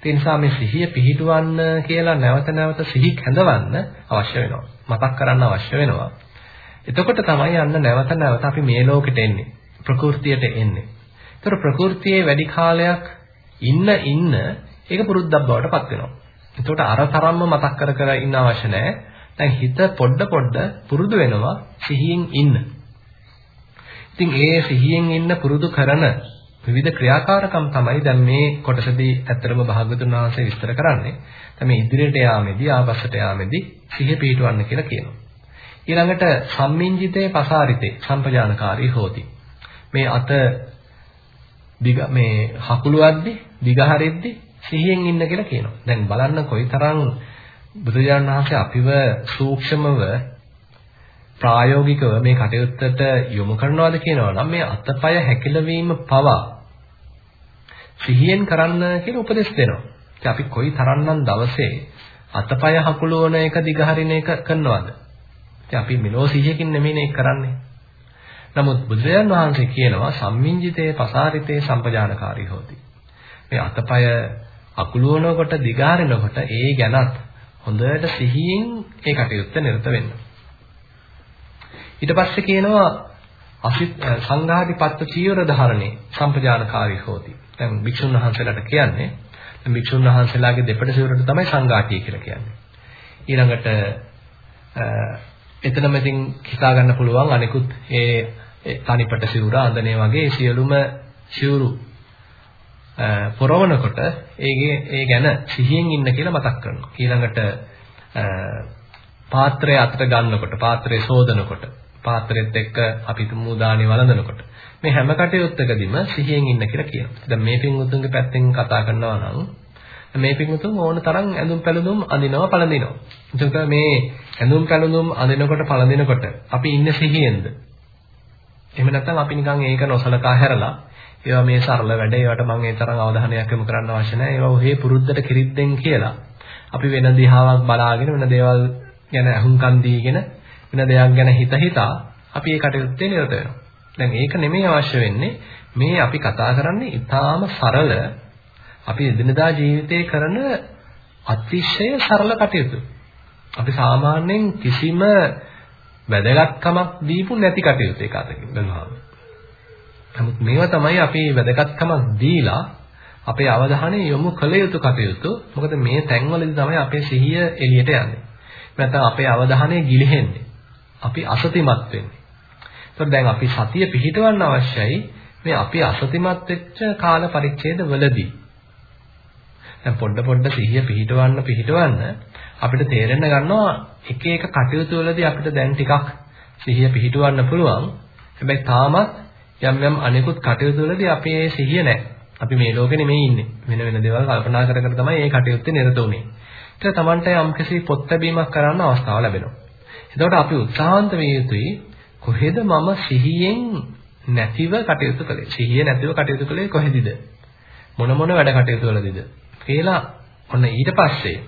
ඒ නිසා මේ සිහිය පිහිටවන්න කියලා නැවත නැවත සිහි කැඳවන්න අවශ්‍ය වෙනවා. මතක් කරන්න අවශ්‍ය වෙනවා. එතකොට තමයි යන්න නැවත නැවත අපි මේ ලෝකෙට එන්නේ. ප්‍රകൃතියට එන්නේ. ඒතර ප්‍රകൃතියේ වැඩි කාලයක් ඉන්න ඉන්න ඒක පුරුද්දක් බවට පත් වෙනවා. එතකොට අර තරම්ම මතක් කර කර ඉන්න අවශ්‍ය නැහැ. දැන් හිත පොඩ පොඩ පුරුදු වෙනවා සිහියෙන් ඉන්න. ඉතින් ඒ සිහියෙන් ඉන්න පුරුදු කරන විවිධ ක්‍රියාකාරකම් තමයි දැන් මේ කොටසදී ඇත්තටම භාගතුන් වහන්සේ විස්තර කරන්නේ. දැන් මේ ඉදිරියට යාමේදී ආපස්සට යාමේදී සිහිය පිහිටවන්න කියලා කියනවා. ඊළඟට සම්මිංජිතේ පසාරිතේ සම්පජානකාරී හෝති. මේ අත දිග මේ හකුලුවද්දි දිග හරිද්දි සිහියෙන් ඉන්න කියලා කියනවා. දැන් බලන්න කොයිතරම් බුදුරජාණන් වහන්සේ අපිව සූක්ෂමව ප්‍රායෝගිකව මේ කටයුත්තට යොමු කරනවාද කියනවා නම් මේ අතපය හැකිලවීම පවා සිහියෙන් කරන්න කියලා උපදෙස් දෙනවා. ඉතින් අපි කොයි තරම්නම් දවසේ අතපය හකුලවන එක දිගහරින එක කරනවද? ඉතින් අපි මෙලෝ සිහියකින් නෙමෙයි මේක කරන්නේ. නමුත් බුදුරජාණන් වහන්සේ කියනවා සම්මිංජිතේ පසාරිතේ සම්පජානකාරී හොති. මේ අතපය අකුලවනකොට දිගහරිනකොට ඒ ගැනත් හොඳට සිහියෙන් ඒ කටයුත්ත නිරත වෙන්න. ඊට පස්සේ කියනවා සංඝාදිපත්ත චීවර ධාරණේ සම්පජානකාරී හොති. දැන් භික්ෂුන් වහන්සේලාට කියන්නේ දැන් භික්ෂුන් වහන්සේලාගේ දෙපඩ සිවුරට තමයි සංඝාටිය කියලා කියන්නේ. ඊළඟට එතනම ඉතින් හිතා ගන්න පුළුවන් අනිකුත් ඒ තනිපට සිවුර අඳනේ වගේ සියලුම සිවුරු පොරවනකොට ඒගේ ඒ ගැන සිහියෙන් ඉන්න කියලා මතක් කරනවා. ඊළඟට පාත්‍රය අතට ගන්නකොට පාත්‍රය සෝදනකොට පාත්‍රෙත් එක්ක අපි තුමු දානේ වළඳනකොට මේ හැම කටයුත්තකදීම සිහියෙන් ඉන්න කියලා කියනවා. දැන් මේ පින්වුතුන්ගේ පැත්තෙන් කතා කරනවා නම් මේ පින්වුතුන් ඕන තරම් ඇඳුම් පැළඳුම් අඳිනවා පළඳිනවා. එතකොට මේ ඇඳුම් පැළඳුම් අඳිනකොට පළඳිනකොට අපි ඉන්නේ සිහියෙන්ද? එහෙම නැත්නම් අපි නිකන් ඒක නොසලකා හැරලා ඒවා මේ සරල වැඩ ඒවට මම ඒ තරම් අවධානයක් යොමු කරන්න අවශ්‍ය නැහැ. ඒවා ඔහේ පුරුද්දට කිරිද්දෙන් කියලා. අපි වෙන දිහාවක් බලාගෙන වෙන දේවල් ගැන අහුම්කම් දීගෙන වෙන දෙයක් ගැන හිත හිතා අපි ඒ කටයුත්තේ නිරත වෙනවා. දැන් ඒක නෙමෙයි අවශ්‍ය වෙන්නේ. මේ අපි කතා කරන්නේ ඊටාම සරල අපි එදිනදා ජීවිතේ කරන අතිශය සරල කටයුතු. අපි සාමාන්‍යයෙන් කිසිම වැදගත්කමක් දීපු නැති කටයුතු එක අතකින් බලනවා. නමුත් මේවා තමයි අපි වැදගත්කමක් දීලා අපේ අවධානය යොමු කළ යුතු කටයුතු. මොකද මේ තැන්වලදී තමයි අපේ සිහිය එළියට යන්නේ. නැත්නම් අපේ අවධානය ගිලිහෙන්නේ. අපි අසතිමත් වෙන්නේ. ඒතකොට දැන් අපි සතිය පිහිටවන්න අවශ්‍යයි මේ අපි අසතිමත් වෙච්ච කාල පරිච්ඡේද වලදී. දැන් පොඩ පොඩ සිහිය පිහිටවන්න පිහිටවන්න අපිට තේරෙන්න ගන්නවා එක එක කටයුතු වලදී අපිට දැන් ටිකක් සිහිය පිහිටවන්න පුළුවන්. හැබැයි තාමත් යම් යම් අනෙකුත් කටයුතු වලදී අපේ සිහිය නැහැ. අපි මේ ලෝකෙ නෙමෙයි ඉන්නේ. වෙන වෙන දේවල් කල්පනා කර කර තමයි මේ කටයුත්තේ නිරත වෙන්නේ. ඒක තමන්ට යම්කිසි පොත් ලැබීමක් කරන්න අවස්ථාව ලැබෙනවා. එතකොට අපි උත්සාහන්ත විය යුතුයි කොහෙද මම සිහියෙන් නැතිව කටයුතු කළේ? සිහිය නැතිව කටයුතු කළේ කොහෙදද? මොන මොන වැඩ කටයුතු වලදීද? කියලා ඔන්න ඊට පස්සේ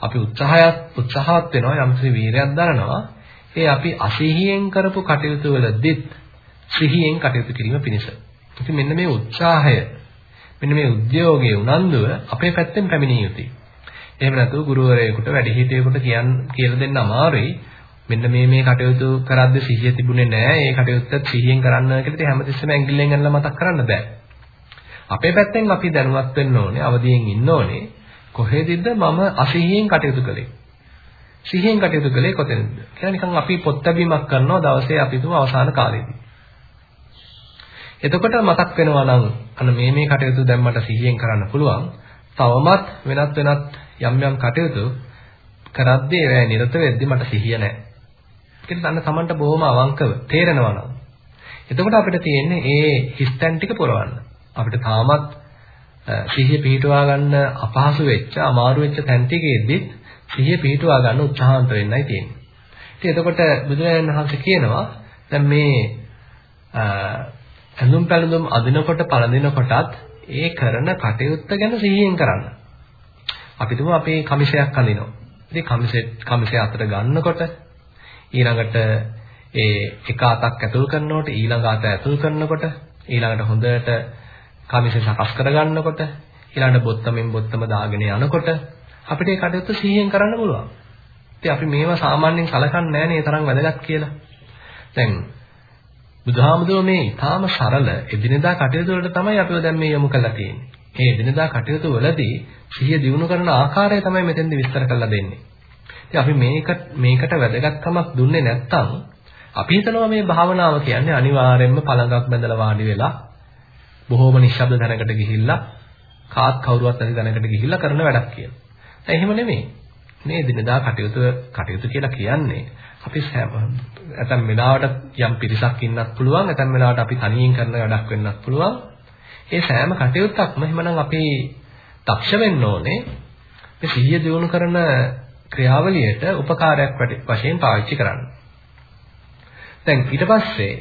අපි උත්සාහයත් උත්සාහවත් වෙනවා යම්කිසි වීරයක් දරනවා. ඒ අපි අසිහියෙන් කරපු කටයුතු වලදීත් සිහියෙන් කටයුතු කිරීම පිණිස. ඉතින් මෙන්න මේ උත්සාහය මෙන්න මේ උද්‍යෝගයේ උනන්දුව අපේ පැත්තෙන් පැමිණිය යුතුයි. එහෙම නැතුව ගුරුවරයෙකුට වැඩිහිටියෙකුට කියන්න කියලා දෙන්න අමාරුයි. මෙන්න මේ මේ කටයුතු කරද්දී සිහිය තිබුණේ නැහැ. ඒ කටයුත්ත සිහියෙන් කරන්න කියලා ඉතින් හැමතිස්සෙම ඇඟිල්ලෙන් අල්ලලා මතක් කරන්න බෑ. අපේ පැත්තෙන් අපි දැනුවත් වෙන්න ඕනේ, අවදියෙන් ඉන්න ඕනේ. කොහෙදද මම අසිහියෙන් කටයුතු කළේ? සිහියෙන් කටයුතු කළේ කොතැනද? කියලා නිකන් අපි පොත් ලැබීමක් කරනවා දවසේ අපි තුම අවසාන කාලේදී. එතකොට මතක් වෙනවා නම් අන්න මේ මේ කටයුතු දැන් මට සිහියෙන් කරන්න පුළුවන්. තවමත් වෙනත් වෙනත් යම් යම් කටයුතු කරද්දී ඒ නිරත වෙද්දී මට සිහිය නැහැ. ඒක දන්න තමන්ට බොහොම අවංකව තේරෙනවා නම්. එතකොට අපිට තියෙන්නේ ඒ හිස්තැන් ටික පුරවන්න. අපිට තාමත් සිහිය පිහිටුවා ගන්න අපහසු වෙච්ච අමාරු වෙච්ච තැන් ටිකෙද්දිත් සිහිය පිහිටුවා ගන්න උත්සාහන්ත වෙන්නයි තියෙන්නේ. ඉතින් එතකොට බුදුරජාණන් වහන්සේ කියනවා දැන් මේ ඇඳුම් පැළඳුම් අදිනකොට පළඳිනකොටත් ඒ කරන කටයුත්ත ගැන සිහියෙන් කරන්න. අපි තුමු අපේ කමිසයක් අඳිනවා. ඉතින් කමිසෙ කමිසය අතට ගන්නකොට ඊළඟට ඒ එක අතක් ඇතුල් කරනකොට ඊළඟ අත ඇතුල් කරනකොට ඊළඟට හොඳට කමිසෙ සකස් කරගන්නකොට ඊළඟට බොත්තමෙන් බොත්තම දාගෙන යනකොට අපිට ඒ කටයුත්ත සිහියෙන් කරන්න පුළුවන්. ඉතින් අපි මේවා සාමාන්‍යයෙන් සලකන්නේ නැහැ නේ තරම් වැදගත් කියලා. දැන් බුදුහාමුදුරුවෝ මේ ඊටාම සරල එදිනෙදා කටයුතු වලට තමයි අපිව දැන් මේ යොමු කරලා තියෙන්නේ. මේ එදිනෙදා කටයුතු වලදී සිහිය දිනු කරන ආකාරය තමයි මෙතෙන්දි විස්තර කරලා දෙන්නේ. ඉතින් අපි මේක මේකට වැදගත්කමක් දුන්නේ නැත්නම් අපි හිතනවා මේ භාවනාව කියන්නේ අනිවාර්යයෙන්ම පළඟක් බඳලා වාඩි වෙලා බොහෝම නිශ්ශබ්ද තැනකට ගිහිල්ලා කාත් කවුරුවත් නැති තැනකට ගිහිල්ලා කරන වැඩක් කියලා. එහෙම නෙමෙයි. මේ දිනදා කටයුතු කටයුතු කියලා කියන්නේ අපි ඇතම් වෙලාවට යම් පිරිසක් ඉන්නත් පුළුවන් ඇතම් වෙලාවට අපි තනියෙන් කරන වැඩක් වෙන්නත් පුළුවන් ඒ සෑම කටයුත්තක්ම එහෙමනම් අපි දක්ෂ වෙන්න ඕනේ මේ සිහිය දියුණු කරන ක්‍රියාවලියට උපකාරයක් වශයෙන් පාවිච්චි කරන්න. දැන් ඊට පස්සේ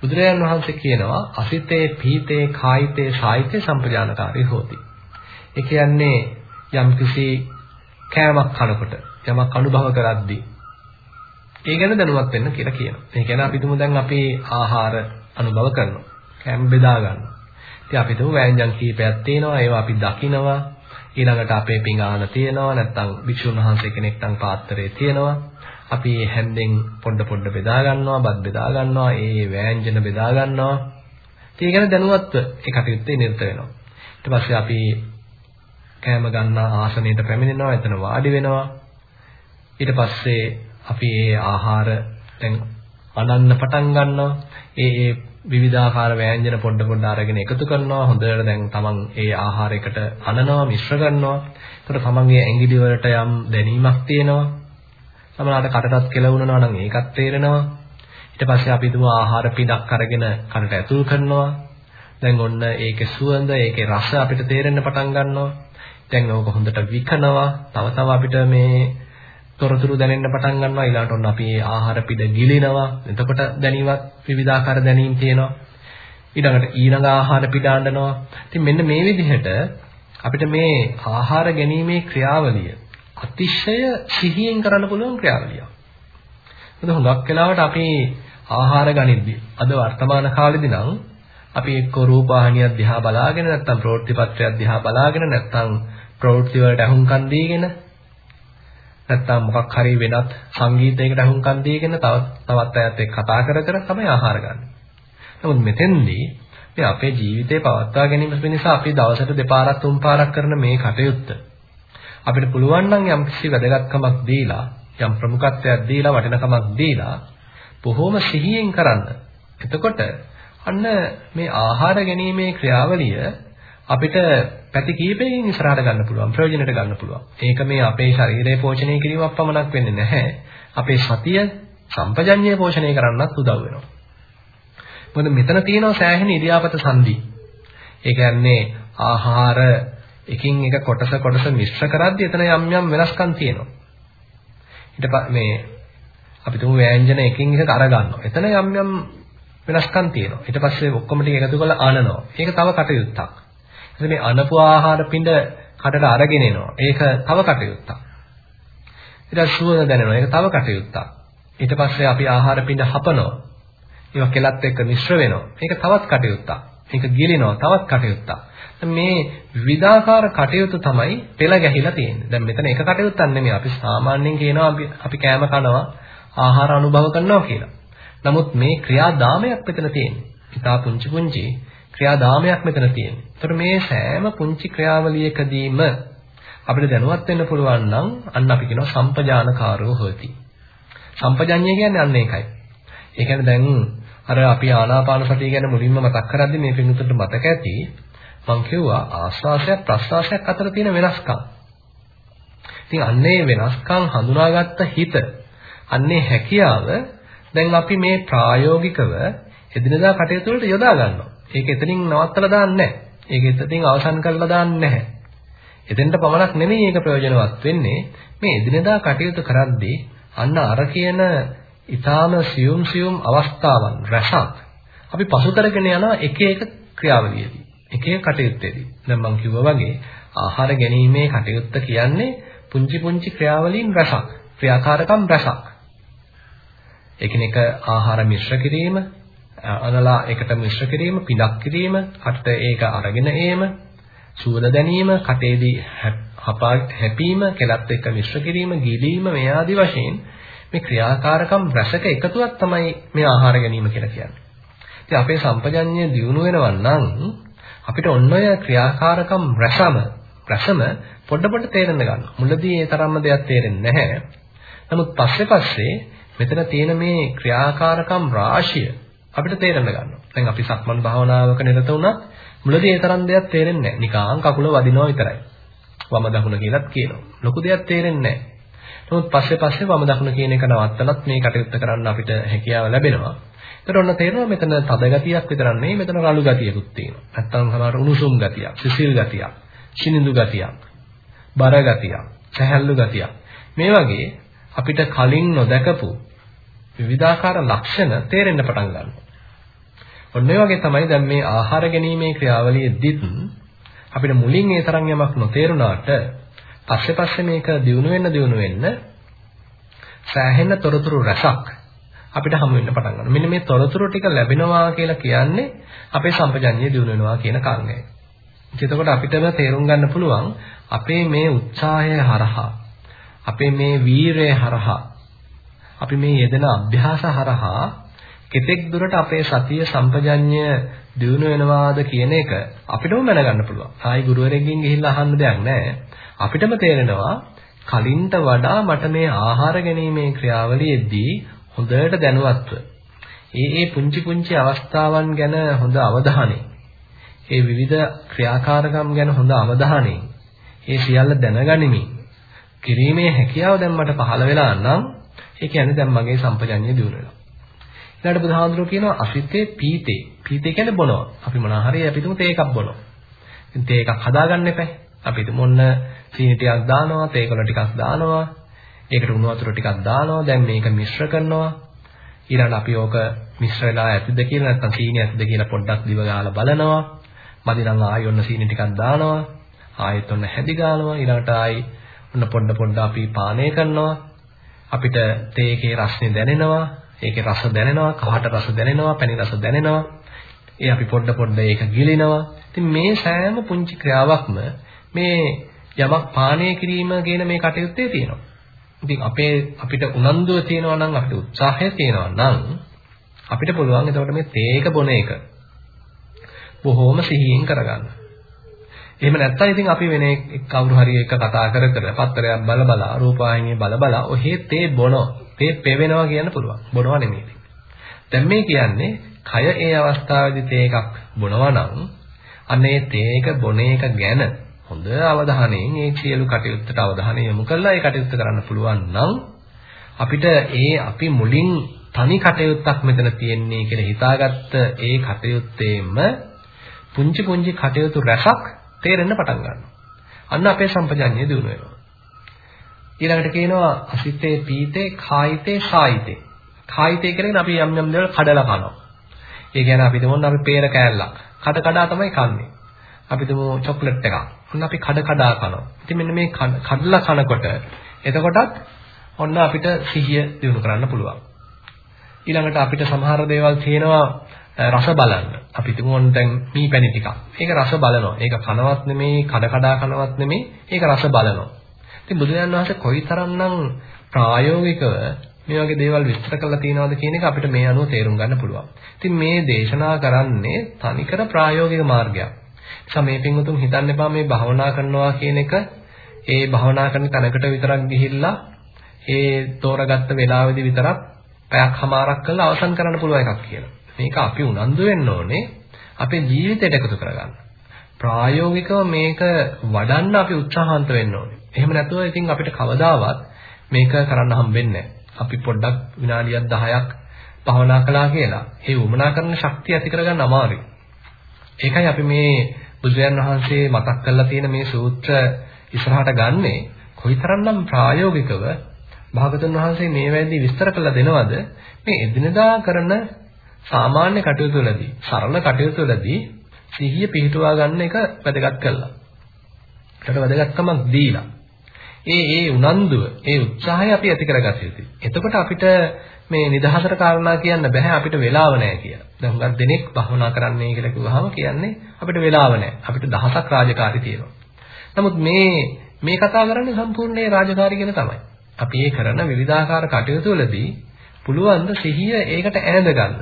බුදුරජාණන් වහන්සේ කියනවා අසිතේ පීතේ කායිතේ සායිතේ සම්පජානකාරී හොති. ඒ කියන්නේ යම්කිසි කෑමක් කනකොට යමක් අනුභව කරද්දී ඒ ගැන දැනුවත් වෙන්න කියලා කියනවා. ඒ කියන්නේ අපි තුමු දැන් අපි ආහාර අනුභව කරනවා. කැම් බෙදා ගන්නවා. ඉතින් අපි තුමු වෑංජන් කීපයක් තියෙනවා. ඒවා අපි දකිනවා. ඊළඟට අපේ පිඟාන තියෙනවා. නැත්නම් වික්ෂුන් වහන්සේ කෙනෙක් නම් පාත්‍රයේ තියෙනවා. අපි හැන්දෙන් පොඩ පොඩ බෙදා ගන්නවා, බත් බෙදා ගන්නවා, ඒ වෑංජන බෙදා ගන්නවා. ඉතින් ඒ ගැන දැනුවත්ව ඒ කටයුත්තේ නිරත වෙනවා. ඊට පස්සේ අපි කෑම ගන්න ආසනයට පැමිණෙනවා, එතන වාඩි වෙනවා. ඊට පස්සේ අපි ඒ ආහාර දැන් අනන්න පටන් ගන්නවා. ඒ ඒ විවිධාකාර ව්‍යංජන පොඩ පොඩ අරගෙන එකතු කරනවා. හොඳට දැන් තමන් ඒ ආහාරයකට අනනවා, මිශ්‍ර කරනවා. ඒකට තමන්ගේ ඇඟිලි වලට යම් දැනීමක් තියෙනවා. සමහරවිට කටටත් කෙලවුණනවා නම් ඒකත් තේරෙනවා. ඊට පස්සේ අපි තුමු ආහාර පිටක් අරගෙන කනට ඇතුල් කරනවා. දැන් ඔන්න ඒකේ සුවඳ, ඒකේ රස අපිට තේරෙන්න පටන් ගන්නවා. දැන් ඕක හොඳට විකනවා. තව තව අපිට මේ තොරතුරු දැනෙන්න පටන් ගන්නවා. ඊළඟට ඔන්න අපි ආහාර පිට ගිලිනවා. එතකොට දැනීමක් විවිධාකාර දැනීම් තියෙනවා. ඊළඟට ඊළඟ ආහාර පිට ආඬනවා. ඉතින් මෙන්න මේ විදිහට අපිට මේ ආහාර ගැනීමේ ක්‍රියාවලිය අතිශය සිහියෙන් කරන්න පුළුවන් ක්‍රියාවලියක්. මොකද හුඟක් වෙලාවට අපි ආහාර ගනිද්දී අද වර්තමාන කාලෙදී නම් අපි එක්ක රූපවාහිනියක් දිහා බලාගෙන නැත්නම් ප්‍රවෘත්ති පත්‍රයක් දිහා බලාගෙන නැත්නම් ප්‍රවෘත්ති වලට අහුම්කම් දීගෙන නැත්නම් මොකක් හරි වෙනත් සංගීතයකට අහුම්කම් දීගෙන තවත් තවත් අයත් එක්ක කතා කර කර තමයි ආහාර ගන්න. නමුත් මෙතෙන්දී මේ අපේ ජීවිතේ පවත්වා ගැනීම පිණිස අපි දවසට දෙපාරක් තුන් පාරක් කරන මේ කටයුත්ත අපිට පුළුවන් නම් යම් කිසි වැදගත්කමක් දීලා යම් ප්‍රමුඛත්වයක් දීලා වටිනකමක් දීලා බොහොම සිහියෙන් කරන්න. එතකොට අන්න මේ ආහාර ගැනීමේ ක්‍රියාවලිය අපිට පැති කීපයකින් ඉස්සරහට ගන්න පුළුවන් ප්‍රයෝජනෙට ගන්න පුළුවන්. ඒක මේ අපේ ශරීරය පෝෂණය කිරීමක් පමණක් වෙන්නේ නැහැ. අපේ සතිය සම්පජඤ්ඤය පෝෂණය කරන්නත් උදව් වෙනවා. මොකද මෙතන තියෙනවා සෑහෙන ඉරියාපත සංදි. ඒ කියන්නේ ආහාර එකින් එක කොටස කොටස මිශ්‍ර කරද්දී එතන යම් යම් වෙනස්කම් තියෙනවා. ඊට මේ අපි තුමු ව්‍යංජන එකින් එක අර ගන්නවා. එතන යම් යම් වෙනස්කම් තියෙනවා. ඊට පස්සේ ඔක්කොම ටික එකතු කරලා අනනවා. ඒක තව කටයුත්තක්. ඉතින් මේ අනපු ආහාර පිඬ කඩට අරගෙන එනවා. ඒක තව කටයුත්තක්. ඊට පස්සේ සුවඳ දැනෙනවා. ඒක තව කටයුත්තක්. ඊට පස්සේ අපි ආහාර පිඬ හපනවා. ඒවා කෙලත් එක්ක මිශ්‍ර වෙනවා. ඒක තවත් කටයුත්තක්. මේක ගිලිනවා තවත් කටයුත්තක්. මේ විවිධාකාර කටයුතු තමයි පෙළ ගැහිලා තියෙන්නේ. දැන් මෙතන එක කටයුත්තක් නෙමෙයි අපි සාමාන්‍යයෙන් කියනවා අපි අපි කෑම කනවා ආහාර අනුභව කරනවා කියලා. නමුත් මේ ක්‍රියාදාමයක් මෙතන තියෙන්නේ. ඉතා පුංචි පුංචි ක්‍රියාදාමයක් මෙතන තියෙන්නේ. ඒතර මේ සෑම පුංචි ක්‍රියාවලියකදීම අපිට දැනුවත් වෙන්න පුළුවන් නම් අන්න අපි කියනවා සම්පජානකාරෝ හොති. සම්පජඤ්ඤය කියන්නේ අන්න ඒකයි. ඒ කියන්නේ දැන් අර අපි ආනාපාන සතිය ගැන මුලින්ම මතක් කරද්දී මේ පිටුතට මතක ඇති මම කිව්වා ආස්වාසයක් ප්‍රස්වාසයක් අතර තියෙන වෙනස්කම්. ඉතින් අන්නේ වෙනස්කම් හඳුනාගත්ත හිත අන්නේ හැකියාව දැන් අපි මේ ප්‍රායෝගිකව එදිනදා කටයුතු වලට යොදා ගන්නවා. ඒක එතනින් නවත්තලා දාන්නේ නැහැ. ඒක එතනින් අවසන් කරලා දාන්නේ නැහැ. එතෙන්ට පමණක් නෙමෙයි ඒක ප්‍රයෝජනවත් වෙන්නේ. මේ එදිනදා කටයුතු කරද්දී අන්න අර කියන ඊටාම සියුම් සියුම් අවස්ථාවන් රසක් අපි පසු කරගෙන යනවා එක එක ක්‍රියාවලියේදී. එක එක කටයුත්තේදී. දැන් මම කිව්වා වගේ ආහාර ගැනීමේ කටයුත්ත කියන්නේ පුංචි පුංචි ක්‍රියාවලින් රසක්. ක්‍රියාකාරකම් රසක්. එකිනෙක ආහාර මිශ්‍ර කිරීම, අනලා එකට මිශ්‍ර කිරීම, පිනක් කිරීම, කට ඒක අරගෙන ඒම, සුවඳ දැනීම, කටේදී හැපීම, කෙලත් එක්ක මිශ්‍ර කිරීම, ගිලීම මේ ආදි වශයෙන් මේ ක්‍රියාකාරකම් රසක එකතුවක් තමයි මේ ආහාර ගැනීම කියලා කියන්නේ. ඉතින් අපේ සම්පජඤ්ඤය දියුණු වෙනවා නම් අපිට ඔන්න ඔය ක්‍රියාකාරකම් රසම රසම පොඩ පොඩ තේරෙන්න ගන්නවා. මුලදී ඒ තරම්ම දෙයක් තේරෙන්නේ නැහැ. නමුත් පස්සේ පස්සේ මෙතන තියෙන මේ ක්‍රියාකාරකම් රාශිය අපිට තේරෙන්න ගන්නවා. දැන් අපි සක්මන් භාවනාවක නිරත වුණත් මුලදී ඒ තරම් දෙයක් තේරෙන්නේ නැහැ. නිකං කකුල වදිනවා විතරයි. වම දකුණ කියලාත් කියනවා. ලොකු දෙයක් තේරෙන්නේ නැහැ. නමුත් පස්සේ පස්සේ වම දකුණ කියන එක නවත්තලත් මේ කටයුත්ත කරන්න අපිට හැකියාව ලැබෙනවා. ඒකට ඔන්න තේරෙනවා මෙතන තද ගතියක් විතරක් නෙවෙයි මෙතන රළු ගතියකුත් තියෙනවා. නැත්තම් සමහර උණුසුම් ගතියක්, සිසිල් ගතියක්, ශිනිඳු ගතියක්, බර ගතියක්, සැහැල්ලු ගතියක්. මේ වගේ අපිට කලින් නොදකපු විවිධාකාර ලක්ෂණ තේරෙන්න පටන් ගන්නවා. ඔන්න ඒ වගේ තමයි දැන් මේ ආහාර ගැනීමේ ක්‍රියාවලියෙදිත් අපිට මුලින් ඒ තරම් යමක් නොතේරුණාට පස්සේ පස්සේ මේක දියුණු වෙන්න දියුණු වෙන්න සෑහෙන තොරතුරු රසක් අපිට හමු වෙන්න පටන් ගන්නවා. මෙන්න මේ තොරතුරු ටික ලැබෙනවා කියලා කියන්නේ අපේ සම්පජඤ්ඤය දියුණු වෙනවා කියන කාරණයයි. එතකොට අපිටම තේරුම් ගන්න පුළුවන් අපේ මේ උත්සාහය හරහා අපේ මේ වීරය හරහා අපි මේ යෙදෙන අභ්‍යාස හරහා කෙතෙක් දුරට අපේ සතිය සම්පජඤ්ඤය දියුණු වෙනවාද කියන එක අපිටම මැනගන්න පුළුවන්. ආයි ගුරුවරයෙක්ගෙන් ගිහිල්ලා අහන්න දෙයක් නැහැ. අපිටම තේරෙනවා කලින්ට වඩා මට මේ ආහාර ගැනීමේ ක්‍රියාවලියේදී හොඳට දැනුවත්ව ඒ ඒ පුංචි පුංචි අවස්ථාවන් ගැන හොඳ අවධානය ඒ විවිධ ක්‍රියාකාරකම් ගැන හොඳ අවධානය ඒ සියල්ල දැනගනිමින් කිරීමේ හැකියාව දැන් මට පහළ වෙලා නම් ඒ කියන්නේ දැන් මගේ සම්පජඤ්ඤය දියුණු වෙනවා. ඊළඟට බුදුහාඳුරෝ කියනවා අසිතේ පීතේ. පීතේ කියන්නේ බොනවා. අපි මොනවා හරි අපි තුමු තේ එකක් බොනවා. ඉතින් තේ එකක් හදාගන්න එපා. අපි තුමු ඔන්න සීනි ටිකක් දානවා, තේකොළ ටිකක් දානවා. ඒකට උණු වතුර ටිකක් දානවා. දැන් මේක මිශ්‍ර කරනවා. ඊළඟට අපි ඕක මිශ්‍ර වෙලා ඇතිද කියලා නැත්නම් සීනි ඇතිද කියලා පොඩ්ඩක් දිව ගාලා බලනවා. මදි නම් ආයෙ ඔන්න සීනි ටිකක් දානවා. ආයෙත් ඔන්න හැදි ගානවා. ඊළඟට ආයෙ ඔන්න පොඩ පොඩ අපි පානය කරනවා. අපිට තේ එකේ රසනේ දැනෙනවා. ඒකේ රස දැනෙනවා, කහට රස දැනෙනවා, පැණි රස දැනෙනවා. ඒ අපි පොඩ පොඩ ඒක ගිලිනවා. ඉතින් මේ සෑම පුංචි ක්‍රියාවක්ම මේ යමක් පානය කිරීම කියන මේ කටයුත්තේ තියෙනවා. ඉතින් අපේ අපිට උනන්දුව තියෙනවා නම් අපිට උත්සාහය තියෙනවා නම් අපිට පුළුවන් එතකොට මේ තේක බොන එක බොහොම සිහියෙන් කරගන්න. එහෙම නැත්නම් ඉතින් අපි වෙන කවුරු හරි එක කතා කර කර පත්තරයක් බල බල රූපවාහිනිය බල බල ඔහේ තේ බොනෝ තේ පෙවෙනවා කියන්න පුළුවන්. බොනවා නෙමෙයි. දැන් මේ කියන්නේ කය ඒ අවස්ථාවේදී තේ එකක් බොනවා නම් අනේ තේ එක බොන එක ගැන හොඳ අවධානයෙන් ඒ සියලු කටයුත්තට අවධානය යොමු කරලා ඒ කටයුත්ත කරන්න පුළුවන් නම් අපිට ඒ අපි මුලින් තනි කටයුත්තක් මෙතන තියෙන්නේ කියලා හිතාගත්ත ඒ කටයුත්තේම පුංචි පුංචි කටයුතු රැසක් තේරෙන්න පටන් ගන්නවා. අන්න අපේ සම්පජාඤ්ඤය දිනු වෙනවා. ඊළඟට කියනවා අසිතේ පීතේ කායිතේ සායිතේ. කායිතේ කියන්නේ අපි යම් යම් දේවල් කඩලා කනවා. ඒ කියන්නේ අපි දෙමොන්න අපි peer කෑල්ලක් කඩ කඩා තමයි කන්නේ. අපි දෙමු චොක්ලට් එකක්. ඔන්න අපි කඩ කඩා කනවා. ඉතින් මෙන්න මේ කඩලා කනකොට එතකොටත් ඔන්න අපිට සිහිය දිනු කරන්න පුළුවන්. ඊළඟට අපිට සමහර දේවල් තියෙනවා රස බලන්න. අපි තුමුන් දැන් මී පැණි ටිකක්. ඒක රස බලනවා. ඒක කනවත් නෙමෙයි, කඩ කඩා කනවත් නෙමෙයි. ඒක රස බලනවා. ඉතින් බුදුරජාණන් වහන්සේ කොයිතරම්නම් ප්‍රායෝගිකව මේ වගේ දේවල් විස්තර කරලා තියෙනවද කියන එක අපිට මේ අනුව තේරුම් ගන්න පුළුවන්. ඉතින් මේ දේශනා කරන්නේ තනිකර ප්‍රායෝගික මාර්ගයක්. නිසා මේ පින්වතුන් හිතන්න එපා මේ භවනා කරනවා කියන එක ඒ භවනා කරන තැනකට විතරක් ගිහිල්ලා ඒ තෝරගත්ත වෙලාවෙදි විතරක් පැයක් හමාරක් කරලා අවසන් කරන්න පුළුවන් එකක් කියලා. මේක අපි උනන්දු වෙන්න ඕනේ අපේ ජීවිතයට එකතු කරගන්න. ප්‍රායෝගිකව මේක වඩන්න අපි උත්සාහන්ත වෙන්න ඕනේ. එහෙම නැතුව ඉතින් අපිට කවදාවත් මේක කරන්න හම්බෙන්නේ අපි පොඩ්ඩක් විනාඩියක් 10ක් භවනා කළා කියලා ඒ වමනා කරන ශක්තිය ඇති කරගන්න අමාරුයි. ඒකයි අපි මේ බුදුරජාන් වහන්සේ මතක් කරලා තියෙන මේ සූත්‍ර ඉස්සරහට ගන්නෙ කොයිතරම්නම් ප්‍රායෝගිකව භාගතුන් වහන්සේ මේ වැඩි විස්තර කරලා දෙනවද මේ එදිනදා කරන සාමාන්‍ය කටයුතු වලදී සරල කටයුතු වලදී සිහිය පිහිටුවා ගන්න එක වැදගත් කළා. ඒකට වැදගත්කමක් දීලා. ඒ ඒ උනන්දුව, ඒ උත්සාහය අපි ඇති කරගත යුතුයි. එතකොට අපිට මේ නිදහසට කාරණා කියන්න බෑ අපිට වෙලාව නැහැ කියලා. දැන් හුඟක් දෙනෙක් භවනා කරන්නයි කියලා කිව්වහම කියන්නේ අපිට වෙලාව නැහැ. අපිට දහසක් රාජකාරි තියෙනවා. නමුත් මේ මේ කතා කරන්නේ සම්පූර්ණ රාජකාරී ගැන තමයි. අපි ඒ කරන විවිධාකාර කටයුතු වලදී පුළුවන් ද සිහිය ඒකට ඈඳ ගන්න.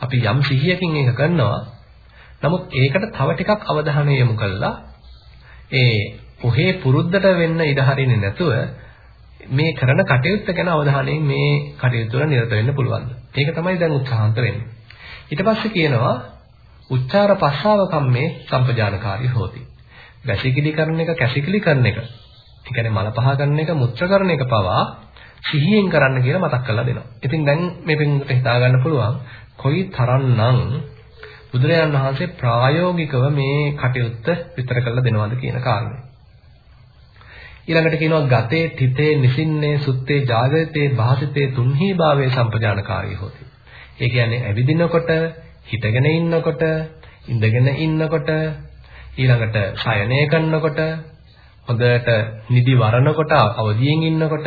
අපි යම් සිහියකින් ඒක කරනවා. නමුත් ඒකට තව ටිකක් අවධානය යොමු කළා ඒ ඔහේ පුරුද්දට වෙන්න ඉඩ හරින්නේ නැතුව මේ කරන කටයුත්ත ගැන අවධානයෙන් මේ කටයුතු වල නිරත වෙන්න පුළුවන්. ඒක තමයි දැන් උත්සාහන්ත වෙන්නේ. ඊට පස්සේ කියනවා උච්චාර පස්සාව කම්මේ සම්පජානකාරී හොති. වැසිකිලි කරන එක කැසිකිලි කරන එක ඒ කියන්නේ මල පහ කරන එක මුත්‍ර කරන එක පවා සිහියෙන් කරන්න කියලා මතක් කරලා දෙනවා. ඉතින් දැන් මේ පිටුට හිතා ගන්න පුළුවන් කොයි තරම්නම් බුදුරජාණන් වහන්සේ ප්‍රායෝගිකව මේ කටයුත්ත විතර කරලා දෙනවද කියන කාරණය. ඊළඟට කියනවා ගතේ තිතේ නිසින්නේ සුත්තේ ජාගරිතේ භාසිතේ තුන්හි භාවයේ සම්පජානකාරී හොති. ඒ කියන්නේ ඇවිදිනකොට, හිටගෙන ඉන්නකොට, ඉඳගෙන ඉන්නකොට, ඊළඟට ශයනය කරනකොට හොඳට නිදි වරනකොට අවදියෙන් ඉන්නකොට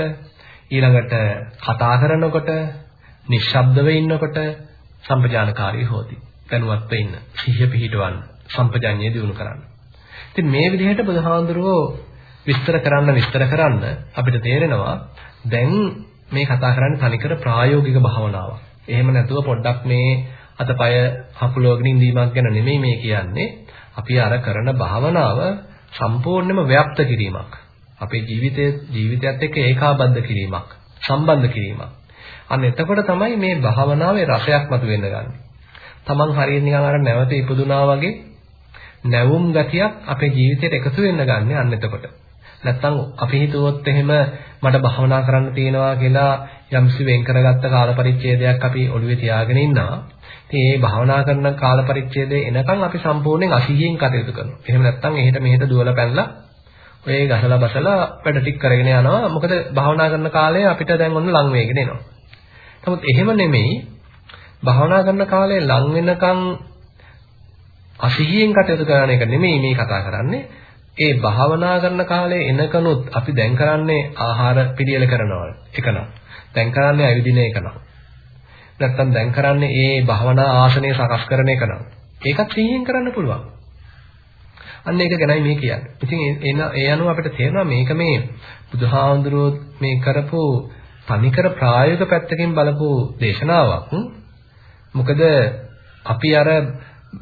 ඊළඟට කතා කරනකොට නිශ්ශබ්දව ඉන්නකොට සම්පජානකාරී හොති. දැනුවත්ව ඉන්න. සිහිය පිහිටවන්න. සම්පජාඤ්ඤය දිනු කරන්න. ඉතින් මේ විදිහට බුදුහාඳුරෝ විස්තර කරන්න විස්තර කරන්න අපිට තේරෙනවා දැන් මේ කතා කරන්නේ තනිකර ප්‍රායෝගික භාවනාවක්. එහෙම නැතුව පොඩ්ඩක් මේ අතපය හපුලවගෙන ඉඳීමක් ගැන නෙමෙයි මේ කියන්නේ. අපි අර කරන භාවනාව සම්පූර්ණයෙන්ම ව්‍යාප්ත කිරීමක්. අපේ ජීවිතයේ ජීවිතයත් එක්ක ඒකාබද්ධ කිරීමක්, සම්බන්ධ කිරීමක්. අන්න එතකොට තමයි මේ භාවනාවේ රසයක් මතුවෙන්න ගන්න. Taman හරියට නිකන් අර නැවත ඉපදුනා වගේ නැවුම් ගතියක් අපේ ජීවිතයට එකතු වෙන්න ගන්න අන්න එතකොට. නැත්තම් අපි හිතුවොත් එහෙම මට භාවනා කරන්න තියෙනවා කියලා යම්සි වෙන් කරගත්ත කාල පරිච්ඡේදයක් අපි ඔළුවේ තියාගෙන ඉන්නවා. ඉතින් මේ භාවනා කරන කාල පරිච්ඡේදය එනකන් අපි සම්පූර්ණයෙන් අසීයෙන් කටයුතු කරනවා. එහෙම නැත්නම් එහෙට මෙහෙට දුවලා පැනලා ඔය ගසලා බසලා වැඩ ටික කරගෙන යනවා. මොකද භාවනා කරන කාලේ අපිට දැන් ඔන්න ලං වේගෙන එනවා. නමුත් එහෙම නෙමෙයි භාවනා කරන කාලේ ලං වෙනකන් අසීයෙන් කටයුතු කරන එක නෙමෙයි මේ කතා කරන්නේ. ඒ භාවනා කරන කාලේ එනකනුත් අපි දැන් කරන්නේ ආහාර පිළියෙල කරනවා එකනම්. දැන් කරන්නේ ඇවිදින එකනම්. නැත්තම් දැන් කරන්නේ ඒ භාවනා ආසනය සකස් කරන එකනම්. ඒකත් සිහියෙන් කරන්න පුළුවන්. අන්න ඒක ගැනයි මේ කියන්නේ. ඉතින් එන ඒ අනුව අපිට තේරෙනවා මේක මේ බුදුහාඳුරෝ මේ කරපු තනිකර ප්‍රායෝගික පැත්තකින් බලපු දේශනාවක්. මොකද අපි අර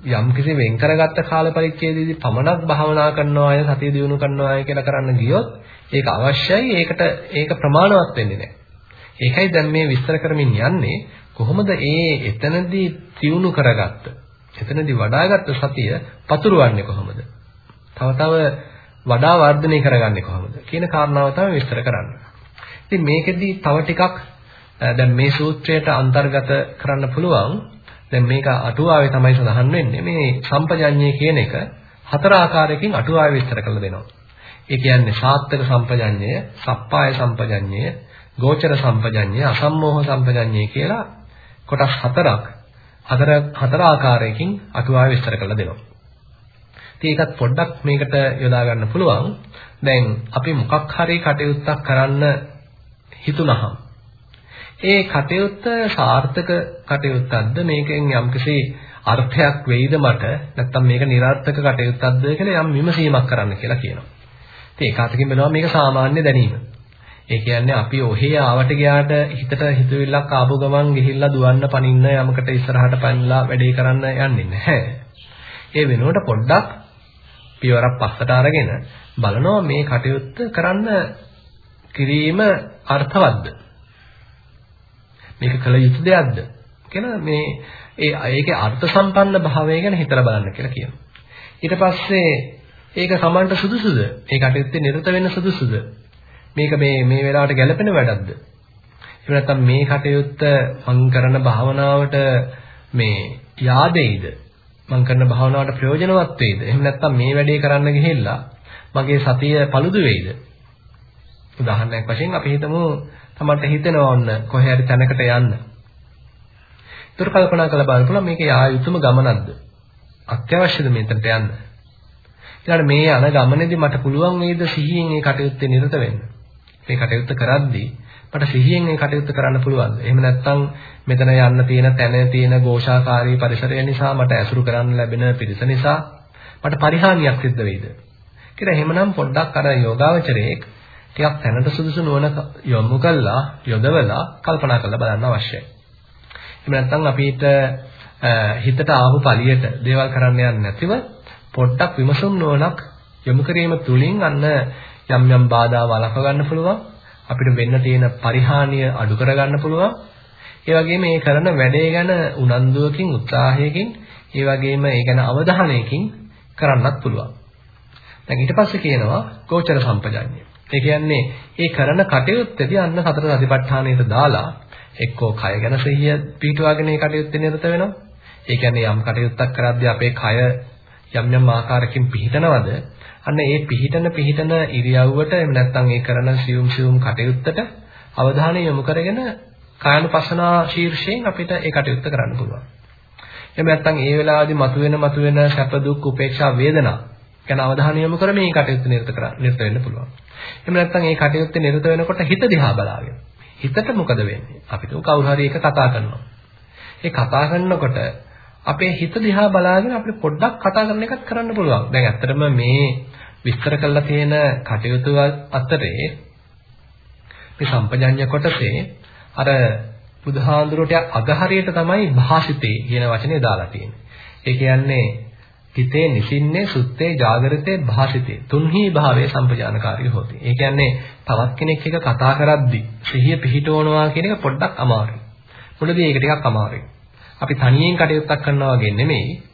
යම් කිසි වෙන් කරගත්ත කාල පරිච්ඡේදයේදී පමණක් භාවනා කරනවා අය සතිය දිනු කරනවා අය කියලා කරන්න ගියොත් ඒක අවශ්‍යයි ඒකට ඒක ප්‍රමාණවත් වෙන්නේ නැහැ. ඒකයි දැන් මේ විස්තර කරමින් යන්නේ කොහොමද ඒ එතනදී තියුණු කරගත්ත එතනදී වඩාගත්ත සතිය පතුරවන්නේ කොහොමද? තව තව වඩා වර්ධනය කරගන්නේ කොහොමද කියන කාරණාව තමයි විස්තර කරන්නේ. ඉතින් මේකෙදී තව ටිකක් දැන් මේ සූත්‍රයට අන්තර්ගත කරන්න පුළුවන් දැන් මේක අටුවාවේ තමයි සඳහන් වෙන්නේ මේ සම්පජඤ්ඤය කියන එක හතර ආකාරයකින් අටුවාවේ විස්තර කරලා දෙනවා. ඒ කියන්නේ සාත්තක සම්පජඤ්ඤය, සප්පාය සම්පජඤ්ඤය, ගෝචර සම්පජඤ්ඤය, අසම්මෝහ සම්පජඤ්ඤය කියලා කොටස් හතරක් හතර හතර ආකාරයකින් අටුවාවේ විස්තර කරලා දෙනවා. ඉතින් ඒකත් පොඩ්ඩක් මේකට යොදා ගන්න පුළුවන්. දැන් අපි මොකක් හරි කටයුත්තක් කරන්න හිතුනහම ඒ කටයුත්ත සාර්ථක කටයුත්තක්ද මේකෙන් යම්කිසි අර්ථයක් වෙයිද මට නැත්නම් මේක નિરර්ථක කටයුත්තක්ද කියලා යම් විමසීමක් කරන්න කියලා කියනවා. ඉතින් ඒක අතකින් බලනවා මේක සාමාන්‍ය දැනීම. ඒ කියන්නේ අපි ඔහේ ආවට ගියාට හිතට හිතවිල්ලක් ආපු ගමන් ගිහිල්ලා දුවන්න පනින්න යමකට ඉස්සරහට පනිලා වැඩේ කරන්න යන්නේ නැහැ. ඒ වෙනුවට පොඩ්ඩක් පියවරක් පස්සට අරගෙන බලනවා මේ කටයුත්ත කරන්න කිරීම අර්ථවත්ද? මේක කළ යුතු දෙයක්ද? කියලා මේ ඒ ඒකේ අර්ථ සම්පන්න භාවය ගැන හිතලා බලන්න කියලා කියනවා. ඊට පස්සේ ඒක සමන්ට සුදුසුද? ඒ කටයුත්තේ නිරත වෙන්න සුදුසුද? මේක මේ මේ වෙලාවට ගැළපෙන වැඩක්ද? එහෙම නැත්නම් මේ කටයුත්ත මං කරන භාවනාවට මේ yaadෙයිද? මං කරන භාවනාවට ප්‍රයෝජනවත් වෙයිද? එහෙම නැත්නම් මේ වැඩේ කරන්න ගිහිල්ලා මගේ සතිය paludu වෙයිද? උදාහරණයක් වශයෙන් අපි හිතමු තමන්ට හිතෙනවා ඔන්න කොහේ හරි තැනකට යන්න. ඒතර කල්පනා කරලා බලන්න මේක යා යුතුම ගමනක්ද? අත්‍යවශ්‍යද මෙතනට යන්න? ඊළඟ මේ යන ගමනේදී මට පුළුවන් වේද සිහියෙන් මේ කටයුත්තේ නිරත වෙන්න? මේ කටයුත්ත කරද්දී මට සිහියෙන් මේ කටයුත්ත කරන්න පුළුවන්ද? එහෙම නැත්නම් මෙතන යන්න තියෙන තැන තියෙන ഘോഷාකාරී පරිසරය නිසා මට ඇසුරු කරන්න ලැබෙන පිරිස නිසා මට පරිහානියක් සිද්ධ වෙයිද? කියලා එහෙමනම් පොඩ්ඩක් අර යෝගාවචරයේ ටිකක් තැනට සුදුසු නුවණ යොමු කළා යොදවලා කල්පනා කරලා බලන්න අවශ්‍යයි. එහෙම නැත්නම් අපිට හිතට ආපු පළියට දේවල් කරන්න යන්නේ නැතිව පොඩ්ඩක් විමසුම් නුවණක් යොමු කිරීම තුලින් අන්න යම් යම් බාධා වළක්ව ගන්න පුළුවන්. අපිට වෙන්න තියෙන පරිහානිය අඩු කර ගන්න පුළුවන්. ඒ වගේම මේ කරන වැඩේ ගැන උනන්දුවකින් උත්සාහයකින් ඒ වගේම ඒ ගැන අවධානයකින් කරන්නත් පුළුවන්. දැන් ඊට පස්සේ කියනවා ගෝචර සම්පජඤ්ඤය. ඒ කියන්නේ ඒ කරන කටයුත්තේදී අන්න සතර සතිපට්ඨානයට දාලා එක්කෝ කය ගැන සිහිය පිටුවාගෙන ඒ කටයුත්තේ නිරත වෙනවා. ඒ කියන්නේ යම් කටයුත්තක් කරද්දී අපේ කය යම් යම් ආකාරකින් පිහිටනවද අන්න ඒ පිහිටන පිහිටන ඉරියව්වට එහෙම නැත්නම් ඒ කරන සියුම් සියුම් කටයුත්තට අවධානය යොමු කරගෙන කායනුපස්සනා ශීර්ෂයෙන් අපිට ඒ කටයුත්ත කරන්න පුළුවන්. එහෙම නැත්නම් ඒ වෙලාවේදී මතුවෙන මතුවෙන සැප දුක් උපේක්ෂා වේදනා ගැන අවධානය යොමු කර මේ කටයුත්ත නිරත කර නිරත වෙන්න පුළුවන්. එහෙම නැත්නම් ඒ කටයුත්තේ නිරත වෙනකොට හිත දිහා බලාගෙන. හිතට මොකද වෙන්නේ? අපිට කවුරු හරි එක කතා කරනවා. ඒ කතා කරනකොට අපේ හිත දිහා බලාගෙන අපිට පොඩ්ඩක් කතා කරන එකත් කරන්න පුළුවන්. දැන් ඇත්තටම මේ විස්තර කරලා තියෙන කටයුතු අතරේ මේ සම්පජඤ්ඤ කොටසේ අර බුදුහාඳුරට අගහරියට තමයි භාසිතේ කියන වචනේ දාලා තියෙන්නේ. ඒ කියන්නේ හිතේ නිසින්නේ සුත්තේ జాగරිතේ භාසිතේ තුන්හි භාවයේ සම්පජානකාරී හොති. ඒ කියන්නේ තවත් කෙනෙක් එක කතා කරද්දී සිහිය පිහිටවනවා කියන එක පොඩ්ඩක් අමාරුයි. මුලදී ඒක ටිකක් අමාරුයි. අපි තනියෙන් කටයුත්තක් කරනවා වගේ නෙමෙයි.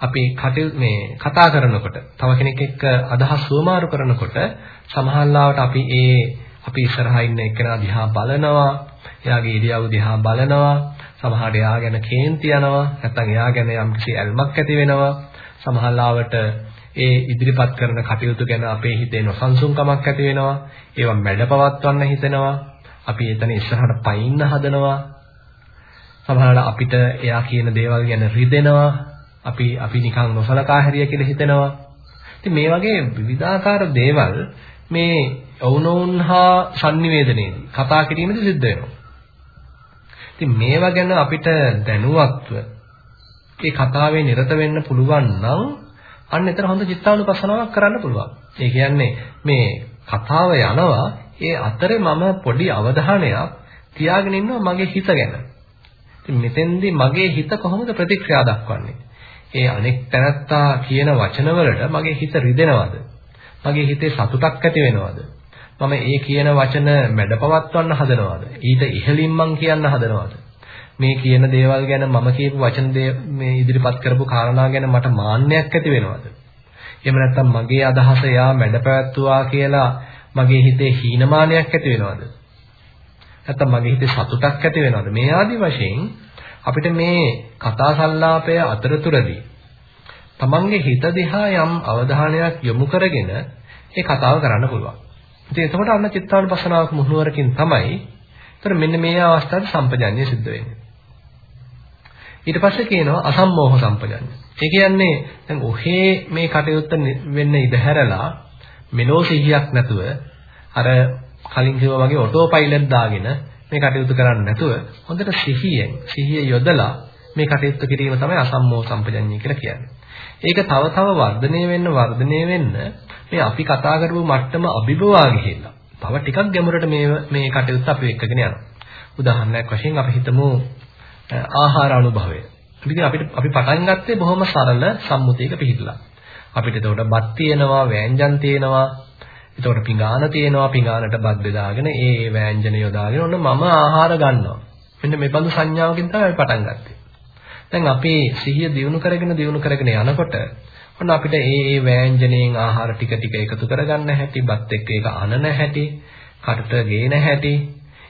අපි කටයුතු මේ කතා කරනකොට තව කෙනෙක් එක්ක අදහස් සුවමාරු කරනකොට සමහරවිට අපි ඒ අපි ඉස්සරහා ඉන්න එක්කෙනා දිහා බලනවා, එයාගේ ඉරියව් දිහා බලනවා, සමහරට එයා ගැන කේන්ති යනවා, නැත්නම් එයා ගැන යම්කිසි ඇල්මක් ඇති වෙනවා. සමහරවිට ඒ ඉදිරිපත් කරන කටයුතු ගැන අපේ හිතේ නොසන්සුන්කමක් ඇති වෙනවා. ඒවා මැඩපවත්වන්න හිතෙනවා. අපි එතන ඉස්සරහට පයින්න හදනවා. සමහරවිට අපිට එයා කියන දේවල් ගැන රිදෙනවා. අපි අපි නිකන් නොසලකා හැරිය කියලා හිතෙනවා. ඉතින් මේ වගේ විවිධාකාර දේවල් මේ ඔවුනොවුන් හා sannivedanayේදී කතා කිරීමේදී සිද්ධ වෙනවා. ඉතින් මේවා ගැන අපිට දැනුවත්ව ඒ කතාවේ නිරත වෙන්න පුළුවන් නම් අන්න එතන හොඳ චිත්තානුපස්සනාවක් කරන්න පුළුවන්. ඒ කියන්නේ මේ කතාව යනවා ඒ අතරේ මම පොඩි අවධානයක් තියාගෙන ඉන්නවා මගේ හිත ගැන. ඉතින් මෙතෙන්දී මගේ හිත කොහොමද ප්‍රතික්‍රියා දක්වන්නේ? ඒ අනෙක් තැනත්තා කියන වචනවලට මගේ හිත රිදෙනවද? මගේ හිතේ සතුටක් ඇති වෙනවද? මම ඒ කියන වචන මැඩපවත්වන්න හදනවද? ඊට ඉහළින් මං කියන්න හදනවද? මේ කියන දේවල් ගැන මම කියපු වචන මේ ඉදිරිපත් කරපු කාරණා ගැන මට මාන්නයක් ඇති වෙනවද? එහෙම නැත්නම් මගේ අදහස එයා මැඩපැවැත්තුවා කියලා මගේ හිතේ හීනමානයක් ඇති වෙනවද? නැත්නම් මගේ හිතේ සතුටක් ඇති වෙනවද? මේ ආදි වශයෙන් අපිට මේ කතා සංලාපය අතරතුරදී තමන්ගේ හිත දිහා යම් අවධානයක් යොමු කරගෙන ඒ කතාව කරන්න පුළුවන්. ඉතින් එතකොට අන්න චිත්තානුපස්සනාවක මුහුණුවරකින් තමයි ඒතර මෙන්න මේ අවස්ථාවේ සම්පජන්‍ය සිද්ධ වෙන්නේ. ඊට පස්සේ කියනවා අසම්මෝහ සම්පජන්‍ය. ඒ කියන්නේ දැන් ඔහේ මේ කටයුත්ත වෙන්න ඉඩ හැරලා මෙලෝ සිහියක් නැතුව අර කලින් කිව්වා වගේ ඔටෝ පයිලට් දාගෙන මේ කටයුතු කරන්නේ නැතුව හොඳට සිහියෙන් සිහිය යොදලා මේ කටයුතු කිරීම තමයි අසම්මෝහ සම්පජඤ්ඤය කියලා කියන්නේ. ඒක තව තව වර්ධනය වෙන්න වර්ධනය වෙන්න මේ අපි කතා කරපු මට්ටම අභිභවා ගිහිල්ලා තව ටිකක් ගැඹුරට මේ මේ කටයුත්ත අපි එක්කගෙන යනවා. උදාහරණයක් වශයෙන් අපි හිතමු ආහාර අනුභවය. ඉතින් අපිට අපි පටන් ගත්තේ බොහොම සරල සම්මුතියක පිළිහිලා. අපිට එතකොට බත් තියෙනවා, වෑංජන් තියෙනවා, එතකොට පිඟාන තියෙනවා, පිඟානට බත් බෙදාගෙන ඒ ඒ වෑංජන යොදාගෙන ඔන්න මම ආහාර ගන්නවා. මෙන්න මේ බඳු සංඥාවකින් තමයි අපි පටන් ගත්තේ. දැන් අපි සිහිය දියුණු කරගෙන දියුණු කරගෙන යනකොට ඔන්න අපිට ඒ ඒ වෑංජනයෙන් ආහාර ටික ටික එකතු කරගන්න හැටි, බත් එක්ක ඒක අනන හැටි, කටට ගේන හැටි,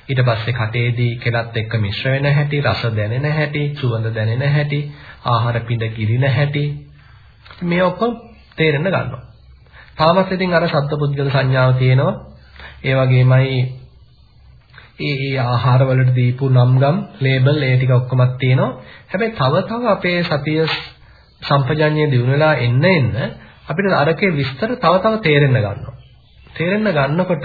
ඊට පස්සේ කටේදී කෙලත් එක්ක මිශ්‍ර වෙන හැටි, රස දැනෙන හැටි, සුවඳ දැනෙන හැටි, ආහාර පිඬ කිරින හැටි මේ ඔක්කොම තේරෙන්න ගන්නවා. තාමත් ඉතින් අර සත්පුද්ගල සංඥාව තියෙනවා. ඒ වගේමයි ඒ ඒ ආහාර වලට දීපු නම්ගම් ලේබල් ඒ ටික ඔක්කොමත් තියෙනවා. හැබැයි තව තව අපේ සතිය සම්පජඤ්ඤය දිනුනලා එන්න එන්න අපිට අරකේ විස්තර තව තව තේරෙන්න ගන්නවා. තේරෙන්න ගන්නකොට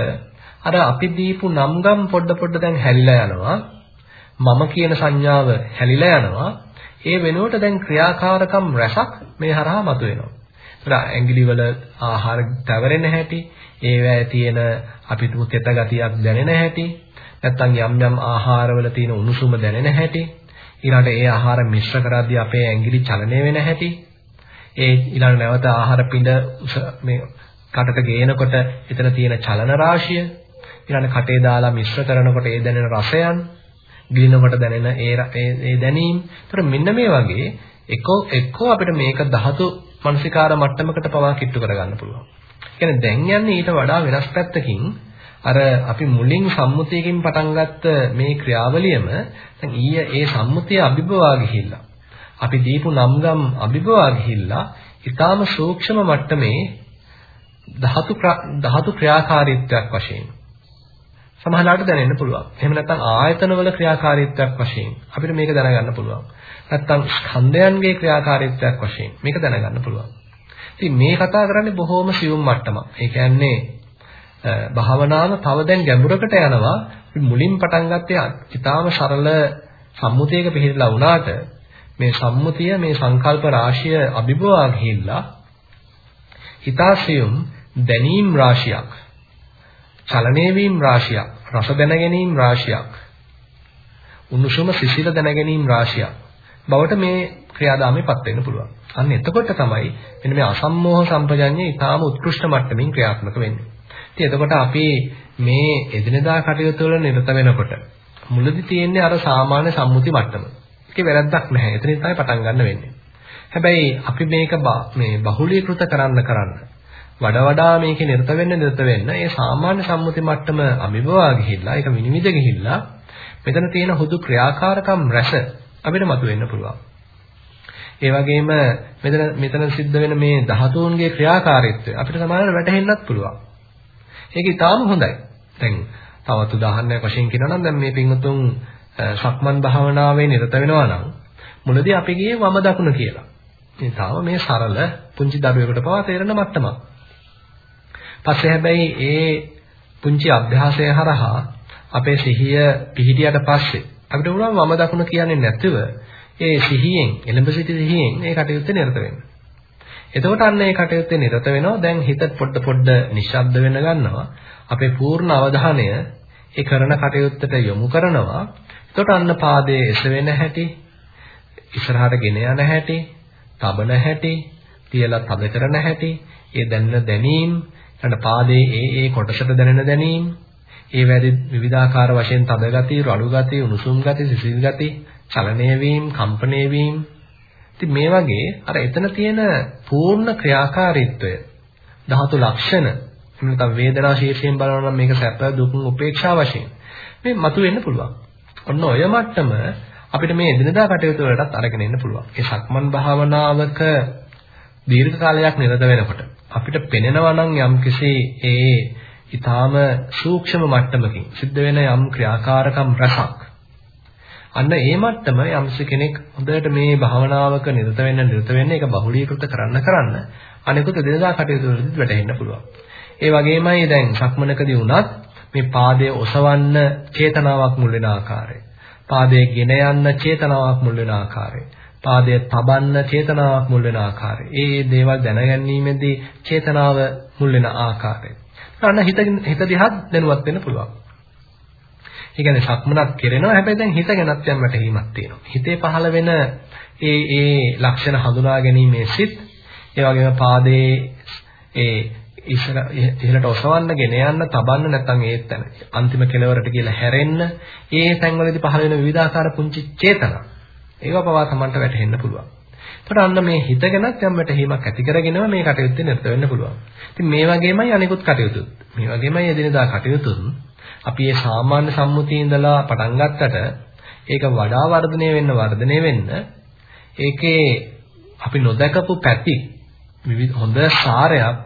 අර අපි දීපු නම්ගම් පොඩ පොඩ දැන් හැලිලා යනවා. මම කියන සංඥාව හැලිලා යනවා. ඒ වෙනුවට දැන් ක්‍රියාකාරකම් රැසක් මේ හරහා මතුවෙනවා. ඒතර ඇඟිලි වල ආහාර තවරෙන හැටි, ඒවැය තියෙන අපි තුතෙත ගතියක් දැනෙන හැටි, නැත්නම් යම් යම් ආහාරවල තියෙන උණුසුම දැනෙන හැටි, ඊළඟට ඒ ආහාර මිශ්‍ර කරද්දී අපේ ඇඟිලි චලනය වෙන හැටි, ඒ ඊළඟ නැවත ආහාර පිඬ මේ කටට ගේනකොට එතන තියෙන චලන රාශිය, ඊළඟ කටේ දාලා මිශ්‍ර කරනකොට ඒ දැනෙන රසයන්, ගිලිනකොට දැනෙන ඒ ඒ දැනීම්. ඒතර මෙන්න මේ වගේ එක්කෝ එක්කෝ අපිට මේක ධාතු මානසිකාර මට්ටමකට පවා කිට්ටු කරගන්න පුළුවන්. කියන්නේ දැන් යන්නේ ඊට වඩා වෙනස් පැත්තකින් අර අපි මුලින් සම්මුතියකින් පටන් ගත්ත මේ ක්‍රියාවලියම දැන් ඊය ඒ සම්මුතිය අභිභවා ගිහිල්ලා අපි දීපු නම්ගම් අභිභවා ගිහිල්ලා ඊටාම සූක්ෂම මට්ටමේ ධාතු ධාතු ක්‍රියාකාරීත්වයක් වශයෙන් සමහරවිට දැනෙන්න පුළුවන්. එහෙම නැත්නම් ආයතනවල ක්‍රියාකාරීත්වයක් වශයෙන් අපිට මේක දැනගන්න පුළුවන්. නැත්නම් ස්කන්ධයන්ගේ ක්‍රියාකාරීත්වයක් වශයෙන් මේක දැනගන්න පුළුවන්. ඉතින් මේ කතා කරන්නේ බොහොම සියුම් මට්ටමක්. ඒ කියන්නේ භාවනාව තව දැන් ගැඹුරකට යනවා. මුලින් පටන් ගත්තේ ඉතාම සරල සම්මුතියක පිළිහිලා වුණාට මේ සම්මුතිය මේ සංකල්ප රාශිය අභිභවා ගිහිල්ලා හිතාසියුම් දැනීම් රාශියක් චලනය වීම රාශියක් රස දැන ගැනීම රාශියක් උණුසුම සිසිල දැන ගැනීම රාශියක් බවට මේ ක්‍රියාදාමයේපත් වෙන්න පුළුවන්. අන්න එතකොට තමයි මෙන්න මේ අසම්මෝහ සම්පජඤ්ඤය ඊටාම උත්කෘෂ්ඨ මට්ටමින් ක්‍රියාත්මක වෙන්නේ. ඉතින් එතකොට අපි මේ එදිනදා කටයුතු වල නිරත වෙනකොට මුලදි තියෙන්නේ අර සාමාන්‍ය සම්මුති මට්ටම. ඒකේ වැරද්දක් නැහැ. එතනින් තමයි පටන් ගන්න වෙන්නේ. හැබැයි අපි මේක මේ බහුලීකృత කරන්න කරන්න වඩා වඩා මේකේ නිරත වෙන්න නිරත වෙන්න ඒ සාමාන්‍ය සම්මුති මට්ටම අභිභවා ගිහිල්ලා ඒක විනිවිද ගිහිල්ලා මෙතන තියෙන හුදු ක්‍රියාකාරකම් රැස අපිට මතුවෙන්න පුළුවන්. ඒ වගේම මෙතන මෙතන සිද්ධ වෙන මේ ධාතුන්ගේ ක්‍රියාකාරීත්වය අපිට සමානව වැටහෙන්නත් පුළුවන්. ඒක ඊටාම හොඳයි. දැන් තවත් උදාහරණයක් වශයෙන් කියනවා නම් දැන් මේ පින්වතුන් සක්මන් භාවනාවේ නිරත වෙනවා නම් මුලදී අපි ගියේ වම දකුණ කියලා. ඉතින් තාම මේ සරල පුංචි දරුවෙකුට පවා තේරෙන මට්ටමක්. පස්සේ හැබැයි ඒ පුංචි අභ්‍යාසය හරහා අපේ සිහිය පිහිටියට පස්සේ අපිට උනම වම දකුණ කියන්නේ නැතුව ඒ සිහියෙන් එළඹ සිටි සිහියෙන් මේ කටයුත්තේ නිරත වෙන්න. එතකොට අන්න ඒ කටයුත්තේ නිරත වෙනවා. දැන් හිත පොඩ පොඩ නිශ්ශබ්ද වෙන්න ගන්නවා. අපේ පූර්ණ අවධානය ඒ කරන කටයුත්තට යොමු කරනවා. එතකොට අන්න පාදයේ එසවෙන හැටි, ඉස්සරහට ගෙන යන හැටි, තබන හැටි, තියලා තද කරන හැටි, ඒ දැනෙන දැනීම්, ඊට පාදයේ ඒ ඒ කොටසට දැනෙන දැනීම්, ඒ වැඩි විවිධාකාර වශයෙන් තද ගති, රළු ගති, උණුසුම් ගති, සිසිල් ගති, චලනය වීම, කම්පණය වීම. ඉතින් මේ වගේ අර එතන තියෙන පූර්ණ ක්‍රියාකාරීත්වය ධාතු ලක්ෂණ නැත්නම් වේදනා ශීර්ෂයෙන් බලනවා නම් මේක සැප දුක් උපේක්ෂා වශයෙන් මේ මතුවෙන්න පුළුවන්. ඔන්න ඔය මට්ටම අපිට මේ එදිනදා කටයුතු වලටත් අරගෙන එන්න පුළුවන්. ඒ සක්මන් භාවනාවක දීර්ඝ කාලයක් නිරත වෙනකොට අපිට පෙනෙනවා නම් යම්කිසි ඒ ඊටාම සූක්ෂම මට්ටමකින් සිද්ධ වෙන යම් ක්‍රියාකාරකම් රසක් අන්න ඒ මට්ටම යම්ස කෙනෙක් හොඳට මේ භාවනාවක නිරත වෙන්න නිරත වෙන්න ඒක බහුලීකృత කරන්න කරන්න අනිකුත් දෙදා කටයුතු වලදීත් වැටෙන්න පුළුවන්. ඒ වගේමයි දැන් සක්මනකදී වුණත් මේ පාදයේ ඔසවන්න චේතනාවක් මුල් වෙන ආකාරය. පාදයේ ගෙන යන්න චේතනාවක් මුල් වෙන ආකාරය. පාදයේ තබන්න චේතනාවක් මුල් වෙන ආකාරය. ඒ ඒ දේවල් දැනගැනීමේදී චේතනාව මුල් වෙන ආකාරය. අන්න හිත හිත දිහා දැනුවත් වෙන්න පුළුවන්. ඒ කියන්නේ සක්මනක් කෙරෙනවා හැබැයි දැන් හිත ගැනත් යම් වැටහීමක් තියෙනවා. හිතේ පහළ වෙන ඒ ඒ ලක්ෂණ හඳුනා ගැනීමේ සිත් ඒ වගේම පාදයේ ඒ ඉස්සර ඉහළට ඔසවන්න ගෙන යන්න තබන්න නැත්නම් ඒ තැන අන්තිම කෙලවරට කියලා හැරෙන්න ඒ තැන්වලදී පහළ වෙන විවිධාකාර පුංචි චේතනා ඒවා පවා Tamanට වැටහෙන්න පුළුවන්. එතකොට අන්න මේ හිත ගැනත් යම් වැටහීමක් ඇති කරගෙනම මේ කටයුත්තේ නිරත වෙන්න පුළුවන්. ඉතින් මේ වගේමයි අනිකුත් කටයුතු. මේ වගේමයි එදිනදා කටයුතුත් අපි මේ සාමාන්‍ය සම්මුතිය ඉඳලා පටන් ගත්තට ඒක වඩා වර්ධනය වෙන්න වර්ධනය වෙන්න ඒකේ අපි නොදකපු පැති විවිධ හොඳ සාරයක්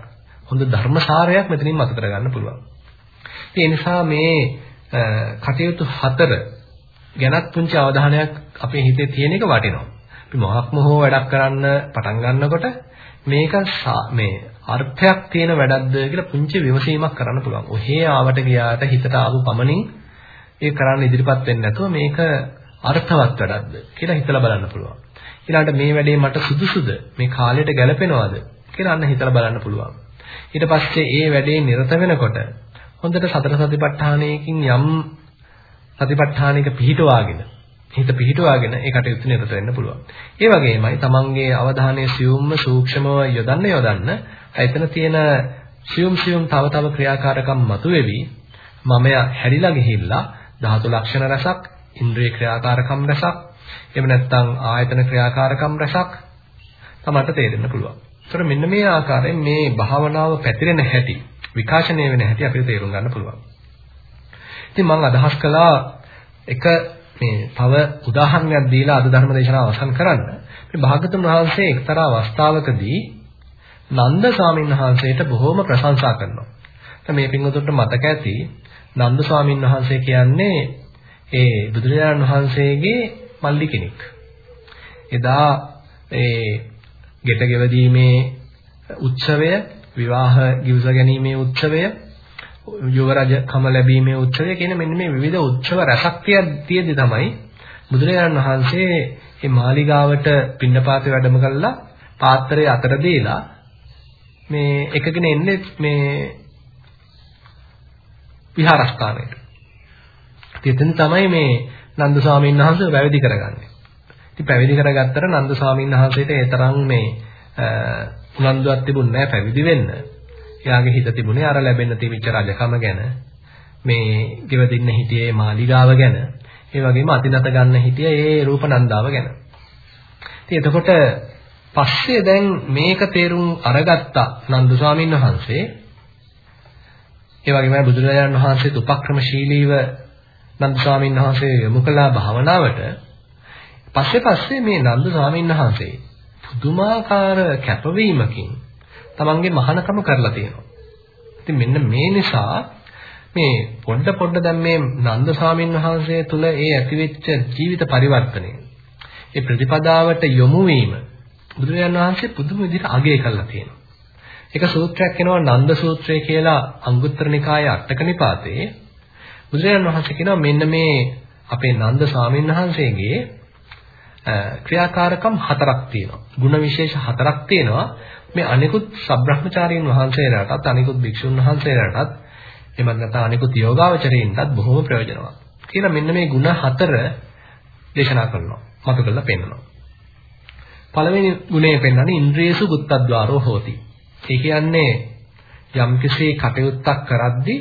හොඳ ධර්ම සාරයක් මෙතනින් මතක කරගන්න පුළුවන්. ඒ නිසා මේ කටයුතු හතර ගැනත් පුංචි අවධානයක් අපේ හිතේ තියෙන එක වටිනවා. අපි මොහක් මොහෝ වැඩක් කරන්න පටන් ගන්නකොට මේක මේ අර්ථයක් තියෙන වැඩක්ද කියලා පුංචි විමසීමක් කරන්න පුළුවන්. ඔහේ ආවට ගියාට හිතට ආපු පමණින් ඒ කරන්න ඉදිරිපත් වෙන්නේ නැතුව මේක අර්ථවත් වැඩක්ද කියලා හිතලා බලන්න පුළුවන්. ඊළඟට මේ වැඩේ මට සුදුසුද? මේ කාලයට ගැලපෙනවද? කියලා අන්න හිතලා බලන්න පුළුවන්. ඊට පස්සේ ඒ වැඩේ නිරත වෙනකොට හොඳට සතර සතිපට්ඨානයකින් යම් සතිපට්ඨානික පිහිටවාගෙන හිත පිහිටවාගෙන ඒ කටයුතු නිරත වෙන්න පුළුවන්. ඒ වගේමයි තමන්ගේ අවධානය සියුම්ම සූක්ෂමව යොදන්න යොදන්න එතන තියෙන සියුම් සියුම් තව තව ක්‍රියාකාරකම් මතුවේවි. මමය හැරිලා ගිහිල්ලා ධාතු ලක්ෂණ රසක්, ඉන්ද්‍රිය ක්‍රියාකාරකම් රසක්, එහෙම නැත්නම් ආයතන ක්‍රියාකාරකම් රසක් තමන්ට තේරෙන්න පුළුවන්. ඒතර මෙන්න මේ ආකාරයෙන් මේ භාවනාව පැතිරෙන හැටි, විකාශනය වෙන හැටි අපිට තේරුම් ගන්න පුළුවන්. ඉතින් මම අදහස් කළා එක මේ තව උදාහරණයක් දීලා අද ධර්ම දේශනාව අවසන් කරන්න. මේ භාගතුන් වහන්සේ එක්තරා අවස්ථාවකදී නන්ද ස්වාමීන් වහන්සේට බොහෝම ප්‍රශංසා කරනවා. දැන් මේ පින්වතුන්ට මතක ඇති නන්ද ස්වාමීන් වහන්සේ කියන්නේ ඒ බුදුරජාණන් වහන්සේගේ මල්ලි කෙනෙක්. එදා ඒ ගෙට ගෙවදීමේ උත්සවය, විවාහ ගිවිස ගැනීමේ උත්සවය, යුවරජකම ලැබීමේ උත්සවය කියන මෙන්න මේ විවිධ උත්සව රසක් තියෙද්දි තමයි බුදුරජාණන් වහන්සේ මේ මාලිගාවට පින්නපාතේ වැඩම කළා පාත්‍රය අතර දීලා මේ එකගෙන එන්නේ මේ විහාරස්ථානයට. ඉතින් තමයි මේ නන්ද ස්වාමීන් වහන්සේ පැවිදි කරගන්නේ. ඉතින් පැවිදි කරගත්තට නන්ද ස්වාමීන් වහන්සේට ඒ තරම් මේ උනන්දුවක් තිබුණේ නැහැ පැවිදි වෙන්න. එයාගේ හිත තිබුණේ අර ලැබෙන්න තිබිච්ච රජකම ගැන. මේ ගෙවදින්න හිටියේ මාලිගාව ගැන. ඒ වගේම අතිනත ගන්න හිටියේ ඒ රූපනන්දාව ගැන. ඉතින් එතකොට පස්සේ දැන් මේක තේරුම් අරගත්ත නන්ද ස්වාමීන් වහන්සේ ඒ වගේම බුදුරජාණන් වහන්සේත් උපක්‍රමශීලීව නන්ද ස්වාමීන් වහන්සේ යොමු කළා භාවනාවට. පස්සේ පස්සේ මේ නන්ද ස්වාමීන් වහන්සේ පුදුමාකාර කැපවීමකින් තමන්ගේ මහානකම කරලා තියෙනවා. ඉතින් මෙන්න මේ නිසා මේ පොඩ පොඩ දැන් මේ නන්ද ස්වාමීන් වහන්සේ තුල ඒ ඇතිවෙච්ච ජීවිත පරිවර්තනය ඒ ප්‍රතිපදාවට යොමු වීම බුදුරජාණන් වහන්සේ පුදුම විදිහට අගය කරලා තියෙනවා. එක සූත්‍රයක් එනවා නන්ද සූත්‍රය කියලා අංගුත්තර නිකායේ අටක නිපාතේ බුදුරජාණන් වහන්සේ කියනවා මෙන්න මේ අපේ නන්ද ස්වාමීන් වහන්සේගේ ක්‍රියාකාරකම් හතරක් තියෙනවා. ಗುಣ විශේෂ හතරක් තියෙනවා. මේ අනිකුත් සබ්‍රහ්මචාරීන් වහන්සේලාටත් අනිකුත් භික්ෂුන් වහන්සේලාටත් එමත් නැත්නම් අනිකුත් යෝගාවචරයින්ටත් බොහොම ප්‍රයෝජනවත්. කියලා මෙන්න මේ ಗುಣ හතර දේශනා කරනවා. මතු කරලා පෙන්නනවා. පළවෙනි ගුණය පෙන්වන්නේ ඉන්ද්‍රියසු බුත්තද්වාරෝ හෝති. ඒ කියන්නේ යම්කිසි කටයුත්තක් කරද්දී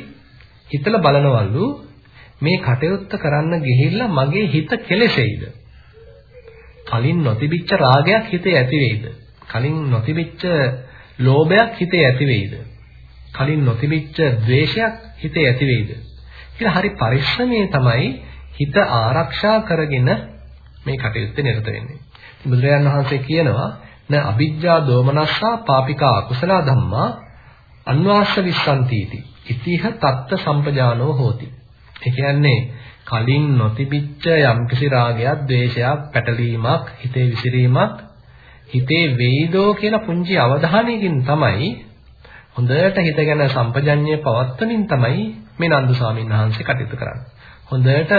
හිතලා බලනවලු මේ කටයුත්ත කරන්න ගිහිල්ලා මගේ හිත කෙලෙසෙයිද? කලින් නොතිබිච්ච රාගයක් හිතේ ඇති වෙයිද? කලින් නොතිබිච්ච ලෝභයක් හිතේ ඇති වෙයිද? කලින් නොතිබිච්ච ද්වේෂයක් හිතේ ඇති වෙයිද? කියලා හරි පරිස්සමේ තමයි හිත ආරක්ෂා කරගෙන මේ කටයුත්තේ නිරත වෙන්නේ. බුදුරජාණන් වහන්සේ කියනවා න අවිජ්ජා දෝමනස්සා පාපිකා අකුසල ධම්මා අන්වාස්ස විස්සන්තිති. ඉතිහ තත්ත සම්පජානෝ හෝති. ඒ කියන්නේ කලින් නොතිබිච්ච යම්කිසි රාගයක්, ද්වේෂයක්, පැටලීමක්, හිතේ විසිරීමක් හිතේ වෙයිදෝ කියලා පුංචි අවධානයකින් තමයි හොඳට හිත ගැන සම්පජඤ්ඤය පවත්වමින් තමයි මේ නන්දු ස්වාමීන් වහන්සේ කටයුතු කරන්නේ. හොඳට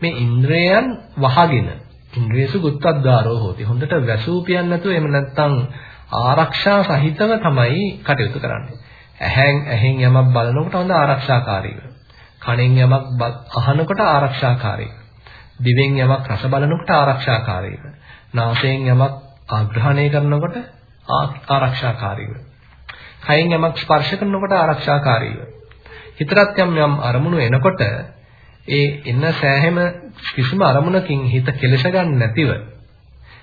මේ ඉන්ද්‍රයන් වහගෙන ඉන්ද්‍රියසු ගුත්තද්දාරෝ හොති. හොඳට වැසූපියන් නැතුව එහෙම නැත්නම් ආරක්ෂා සහිතව තමයි කටයුතු කරන්නේ. ඇහෙන් ඇහෙන් යමක් බලනකොට හොඳ ආරක්ෂාකාරීව. කනෙන් යමක් අහනකොට ආරක්ෂාකාරීව. දිවෙන් යමක් රස බලනකොට ආරක්ෂාකාරීව. නාසයෙන් යමක් ආග්‍රහණය කරනකොට ආරක්ෂාකාරීව. කයෙන් යමක් ස්පර්ශ කරනකොට ආරක්ෂාකාරීව. හිතරත් යම් යම් අරමුණු එනකොට ඒ එන සෑහෙම කිසිම අරමුණකින් හිත කෙලස ගන්න නැතිව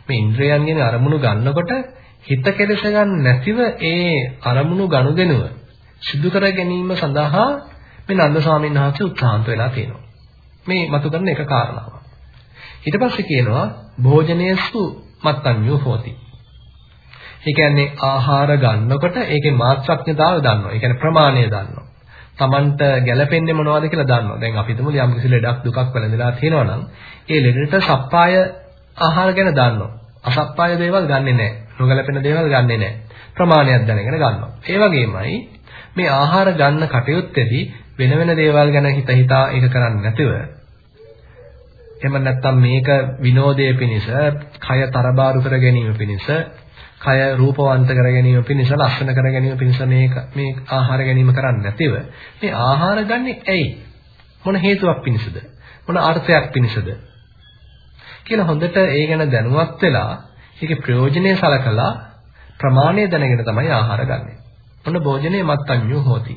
මේ ඉන්ද්‍රයන්ගෙන් අරමුණු ගන්නකොට හිත කෙලස ගන්න නැතිව ඒ අරමුණු ගනුදෙනුව සිදු කර ගැනීම සඳහා මේ නන්ද ස්වාමීන් වහන්සේ උත්සාහන්ත වෙලා තියෙනවා. මේ මතු කරන එක කාරණාවක්. ඊට පස්සේ කියනවා භෝජනයේසු මත්තඤ්ඤෝ හෝති. ඒ කියන්නේ ආහාර ගන්නකොට ඒකේ මාත්‍රඥතාවය දන්නවා. ඒ කියන්නේ ප්‍රමාණය දන්නවා. Tamanට ගැළපෙන්නේ මොනවද කියලා දන්නවා. දැන් අපි හිතමු යම් කිසි ලෙඩක් දුකක් වැළඳලා තියෙනවා නම් ඒ ලෙඩට සප්පාය ආහාර ගැන දන්නවා. අසප්පාය දේවල් ගන්නෙ නැහැ. නොගැළපෙන දේවල් ගන්නෙ නැහැ. ප්‍රමාණයක් දැනගෙන ගන්නවා. ඒ වගේමයි මේ ආහාර ගන්න කටයුත්තේදී වෙන වෙන දේවල් ගැන හිත හිතා ඒක කරන්නේ නැතිව එහෙම නැත්නම් මේක විනෝදයේ පිණිස, කය තරබාරු කර ගැනීම පිණිස, කය රූපවන්ත කර ගැනීම පිණිස, ලස්සන කර ගැනීම පිණිස මේක මේ ආහාර ගැනීම කරන්නේ නැතිව මේ ආහාර ගන්නෙ ඇයි? මොන හේතුවක් පිණිසද? මොන අර්ථයක් පිණිසද? කියලා හොඳට ඒ ගැන දැනුවත් වෙලා ඒකේ ප්‍රයෝජනෙ සලකලා ප්‍රමාණය දැනගෙන තමයි ආහාර ගන්නෙ. මොන භෝජනේ මත්ඤ්ඤෝ හෝති.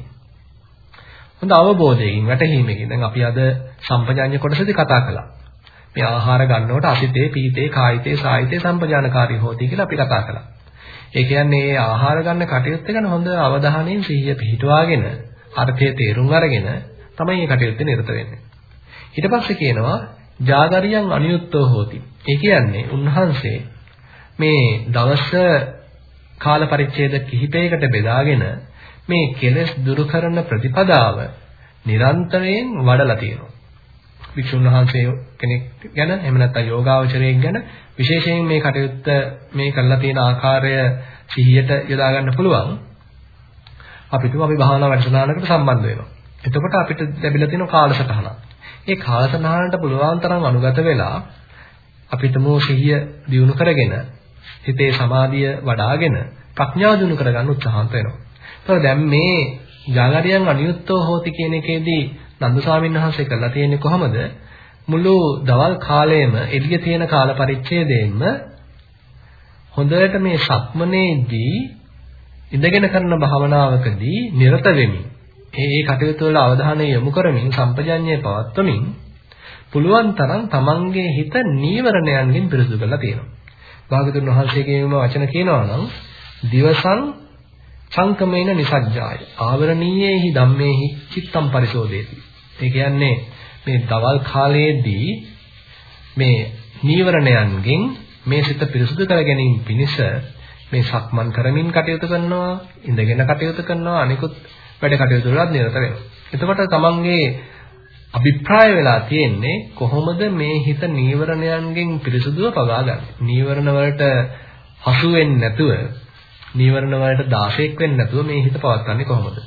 හොඳ අවබෝධයකින් වැටහීමකින් දැන් අපි අද සම්පජාඤ්ඤ කොටසදී කතා කළා. මේ ආහාර ගන්නකොට අසිතේ පීතේ කායිතේ සායිතේ සම්පජානකාරී හොති කියලා අපි කතා කළා. ඒ කියන්නේ මේ ආහාර ගන්න කටයුත්ත ගැන හොඳ අවධානයෙන් සිහිය පිහිටුවාගෙන අර්ථය තේරුම් අරගෙන තමයි මේ කටයුත්තේ නිරත වෙන්නේ. ඊට පස්සේ කියනවා ජාගරියන් අනියුක්තෝ හෝති. ඒ කියන්නේ උන්වහන්සේ මේ දවස කාල පරිච්ඡේද කිහිපයකට බෙදාගෙන මේ කෙලෙස් දුරු කරන ප්‍රතිපදාව නිරන්තරයෙන් වඩලා තියෙනවා. වික්ෂුන් වහන්සේ කෙනෙක් ගැන එහෙම නැත්නම් යෝගාවචරයෙක් ගැන විශේෂයෙන් මේ කටයුත්ත මේ කරලා තියෙන ආකාරය සිහියට යොදා ගන්න පුළුවන්. අපි තුමු අපි භාවනා වැඩසටහනකට සම්බන්ධ වෙනවා. එතකොට අපිට ලැබිලා තියෙන කාලසටහනක්. ඒ කාලසටහනට පුළුවන් තරම් අනුගත වෙලා අපි තුමු සිහිය දියුණු කරගෙන හිතේ සමාධිය වඩ아가ගෙන ප්‍රඥාව දියුණු කරගන්න උත්සාහන්ත වෙනවා. ඒතකොට දැන් මේ ජාගරියන් අනියුත්තෝ හෝති කියන එකේදී නන්ද ස්වාමීන් වහන්සේ කරලා තියෙන්නේ කොහොමද? මුළු දවල් කාලයේම එළිය තියෙන කාල පරිච්ඡේදයෙන්ම හොඳට මේ සක්මනේදී ඉඳගෙන කරන භාවනාවකදී නිරත වෙමින් ඒ ඒ කටයුතු වල අවධානය යොමු කරමින් සම්පජඤ්ඤය පවත්වමින් පුළුවන් තරම් තමන්ගේ හිත නීවරණයන්ගෙන් පිරිසුදු කරලා තියෙනවා. භාගතුන් වහන්සේගේම වචන කියනවා නම් දිවසං සංකමේන නිසජ්ජාය ආවරණීයේහි ධම්මේහි චිත්තම් පරිශෝධේති ඒ කියන්නේ මේ දවල් කාලයේදී මේ නීවරණයන්ගෙන් මේ සිත පිරිසුදු කර ගැනීම පිණිස මේ සක්මන් කරමින් කටයුතු කරනවා ඉඳගෙන කටයුතු කරනවා අනිකුත් වැඩ කටයුතු වලත් නිරත වෙනවා. එතකොට තමන්ගේ අභිප්‍රාය වෙලා තියෙන්නේ කොහොමද මේ හිත නීවරණයන්ගෙන් පිරිසුදුව පවාගන්නේ? නීවරණ වලට හසු වෙන්නේ නැතුව නීවරණ වලට දාශයක් වෙන්නේ නැතුව මේ හිත පවත්වන්නේ කොහොමද?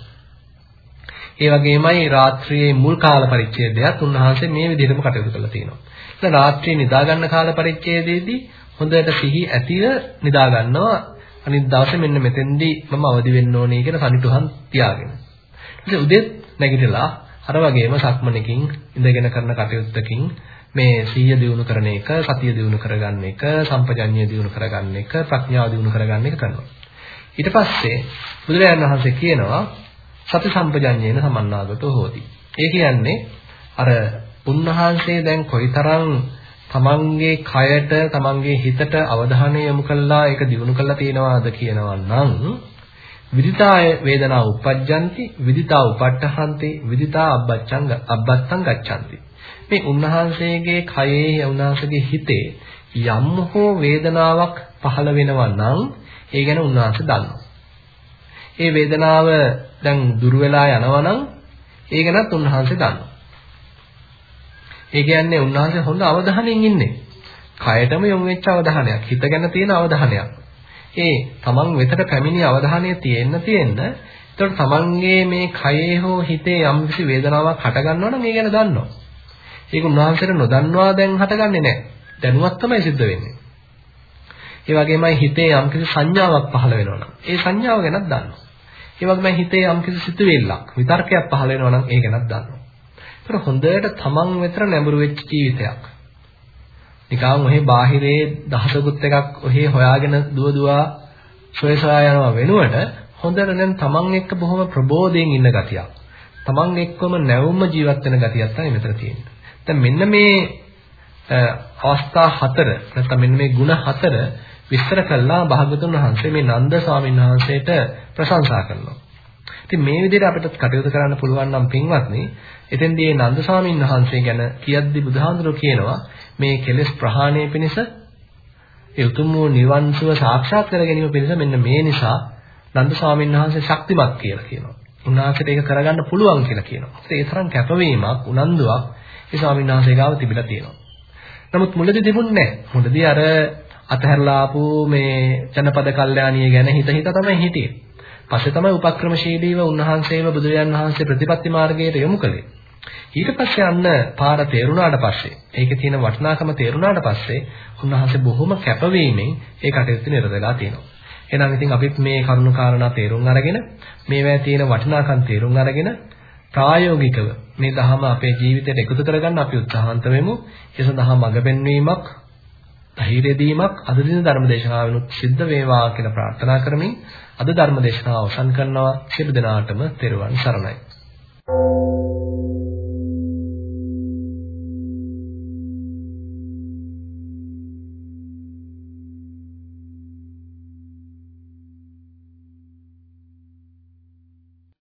ඒ වගේමයි රාත්‍රියේ මුල් කාල පරිච්ඡේදයත් උන්වහන්සේ මේ විදිහටම කටයුතු කරලා තියෙනවා. ඉතින් රාත්‍රියේ නිදා ගන්න කාල පරිච්ඡේදයේදී හොඳට සිහි ඇතිව නිදා ගන්නවා. අනිත් දවසේ මෙන්න මෙතෙන්දී මම අවදි වෙන්න ඕනේ කියලා සනිටුහන් තියාගෙන. ඉතින් උදේත් නැගිටලා අර වගේම සක්මනකින් ඉඳගෙන කරන කටයුත්තකින් මේ සීය දිනු කරන එක, සතිය දිනු කරගන්න එක, සම්පජඤ්ඤය දිනු කරගන්න එක, ප්‍රඥාව දිනු කරගන්න එක කරනවා. ඊට පස්සේ බුදුරජාණන් වහන්සේ කියනවා සති සම්පජඤ්ඤේන සමන්නාගතෝ හෝති. ඒ කියන්නේ අර උන්වහන්සේ දැන් කොයිතරම් තමන්ගේ කයට තමන්ගේ හිතට අවධානය යොමු කළා ඒක දිනු කළා තියෙනවාද කියනවා නම් විදිතාය වේදනා උපජ්ජಂತಿ විදිතා උපට්ඨහන්ති විදිතා අබ්බච්ඡං අබ්බත්තං ගච්ඡanti මේ උන්වහන්සේගේ කයේ උන්වහන්සේගේ හිතේ යම් හෝ වේදනාවක් පහළ වෙනවා නම් ඒ ගැන උන්වහන්සේ දන්නවා ඒ වේදනාව දැන් දුර වෙලා යනවා නම් ඒ ගැනත් උන්වහන්සේ දන්නවා. ඒ කියන්නේ උන්වහන්සේ හොඳ අවධානයෙන් ඉන්නේ. කයටම යොමු වෙච්ච අවධානයක්, හිත ගැන තියෙන අවධානයක්. ඒ තමන් වෙතට පැමිණි අවධානය තියෙන්න තියෙන්න එතකොට තමන්ගේ මේ කයේ හෝ හිතේ යම් කිසි වේදනාවක් හටගන්නවා නම් ඒ ගැන දන්නවා. ඒක උන්වහන්සේට නොදන්නවා දැන් හටගන්නේ නැහැ. දැනුවත් තමයි සිද්ධ වෙන්නේ. ඒ වගේමයි හිතේ යම් කිසි සංඥාවක් පහළ වෙනවා නම් ඒ සංඥාව ගැනත් දන්නවා. ඒ වගේමයි හිතේ යම් කිසි සිතුවිල්ලක් විතර්කයක් පහළ වෙනවා නම් ඒ ගැනත් දන්නවා. ඒතර හොඳට තමන් වෙතර නැඹුරු වෙච්ච ජීවිතයක්. නිකන් ඔහේ බාහිරේ දහසකුත් එකක් ඔහේ හොයාගෙන දුව දුවා සොය සොයා යනවා වෙනුවට හොඳට දැන් තමන් එක්ක බොහොම ප්‍රබෝධයෙන් ඉන්න ගතියක්. තමන් එක්කම නැවුම්ම ජීවත් වෙන ගතියක් තමයි මෙතන තියෙන්නේ. දැන් මෙන්න මේ අවස්ථා හතර නැත්නම් මෙන්න මේ ಗುಣ හතර විස්තර කළා භාගතුන් වහන්සේ මේ නන්ද ස්වාමීන් වහන්සේට ප්‍රශංසා කරනවා. ඉතින් මේ විදිහට අපිට කටයුතු කරන්න පුළුවන් නම් පින්වත්නි, එතෙන්දී මේ නන්ද ස්වාමීන් වහන්සේ ගැන කියද්දි බුදුහාඳුරෝ කියනවා මේ කෙලෙස් ප්‍රහාණය පිණිස ඒ උතුම් වූ නිවන් සුව සාක්ෂාත් කර ගැනීම පිණිස මෙන්න මේ නිසා නන්ද ස්වාමීන් වහන්සේ ශක්තිමත් කියලා කියනවා. උන්වහන්සේට ඒක කරගන්න පුළුවන් කියලා කියනවා. ඒ තරම් කැපවීමක්, උනන්දුවක් ඒ ස්වාමීන් වහන්සේ ගාව තිබිලා තියෙනවා. නමුත් මුලදී තිබුණේ නැහැ. මුලදී අර අතහැරලා ආපු මේ ජනපද කල්යාණිය ගැන හිත හිත තමයි හිටියේ. පස්සේ තමයි උපක්‍රමශීලීව උන්වහන්සේව බුදුරජාන් වහන්සේ ප්‍රතිපත්ති මාර්ගයට යොමු කළේ. ඊට පස්සේ අන්න පාර තේරුණාට පස්සේ ඒකේ තියෙන වටිනාකම තේරුණාට පස්සේ උන්වහන්සේ බොහොම කැපවීමෙන් ඒ කටයුතු නිරත වෙලා තියෙනවා. එහෙනම් ඉතින් අපිත් මේ කරුණු කාරණා තේරුම් අරගෙන මේවැය තියෙන වටිනාකම් තේරුම් අරගෙන ප්‍රායෝගිකව මේ ධහම අපේ ජීවිතයට එකතු කරගන්න අපි උත්සාහන්ත වෙමු. ඒ සඳහා මඟ පෙන්වීමක් ධෛර්ය දීමක් අද දින ධර්මදේශනාවලුත් සිද්ධ වේවා කියලා ප්‍රාර්ථනා කරමින් අද ධර්මදේශනාව අවසන් කරනවා. සියලු දෙනාටම තෙරුවන් සරණයි.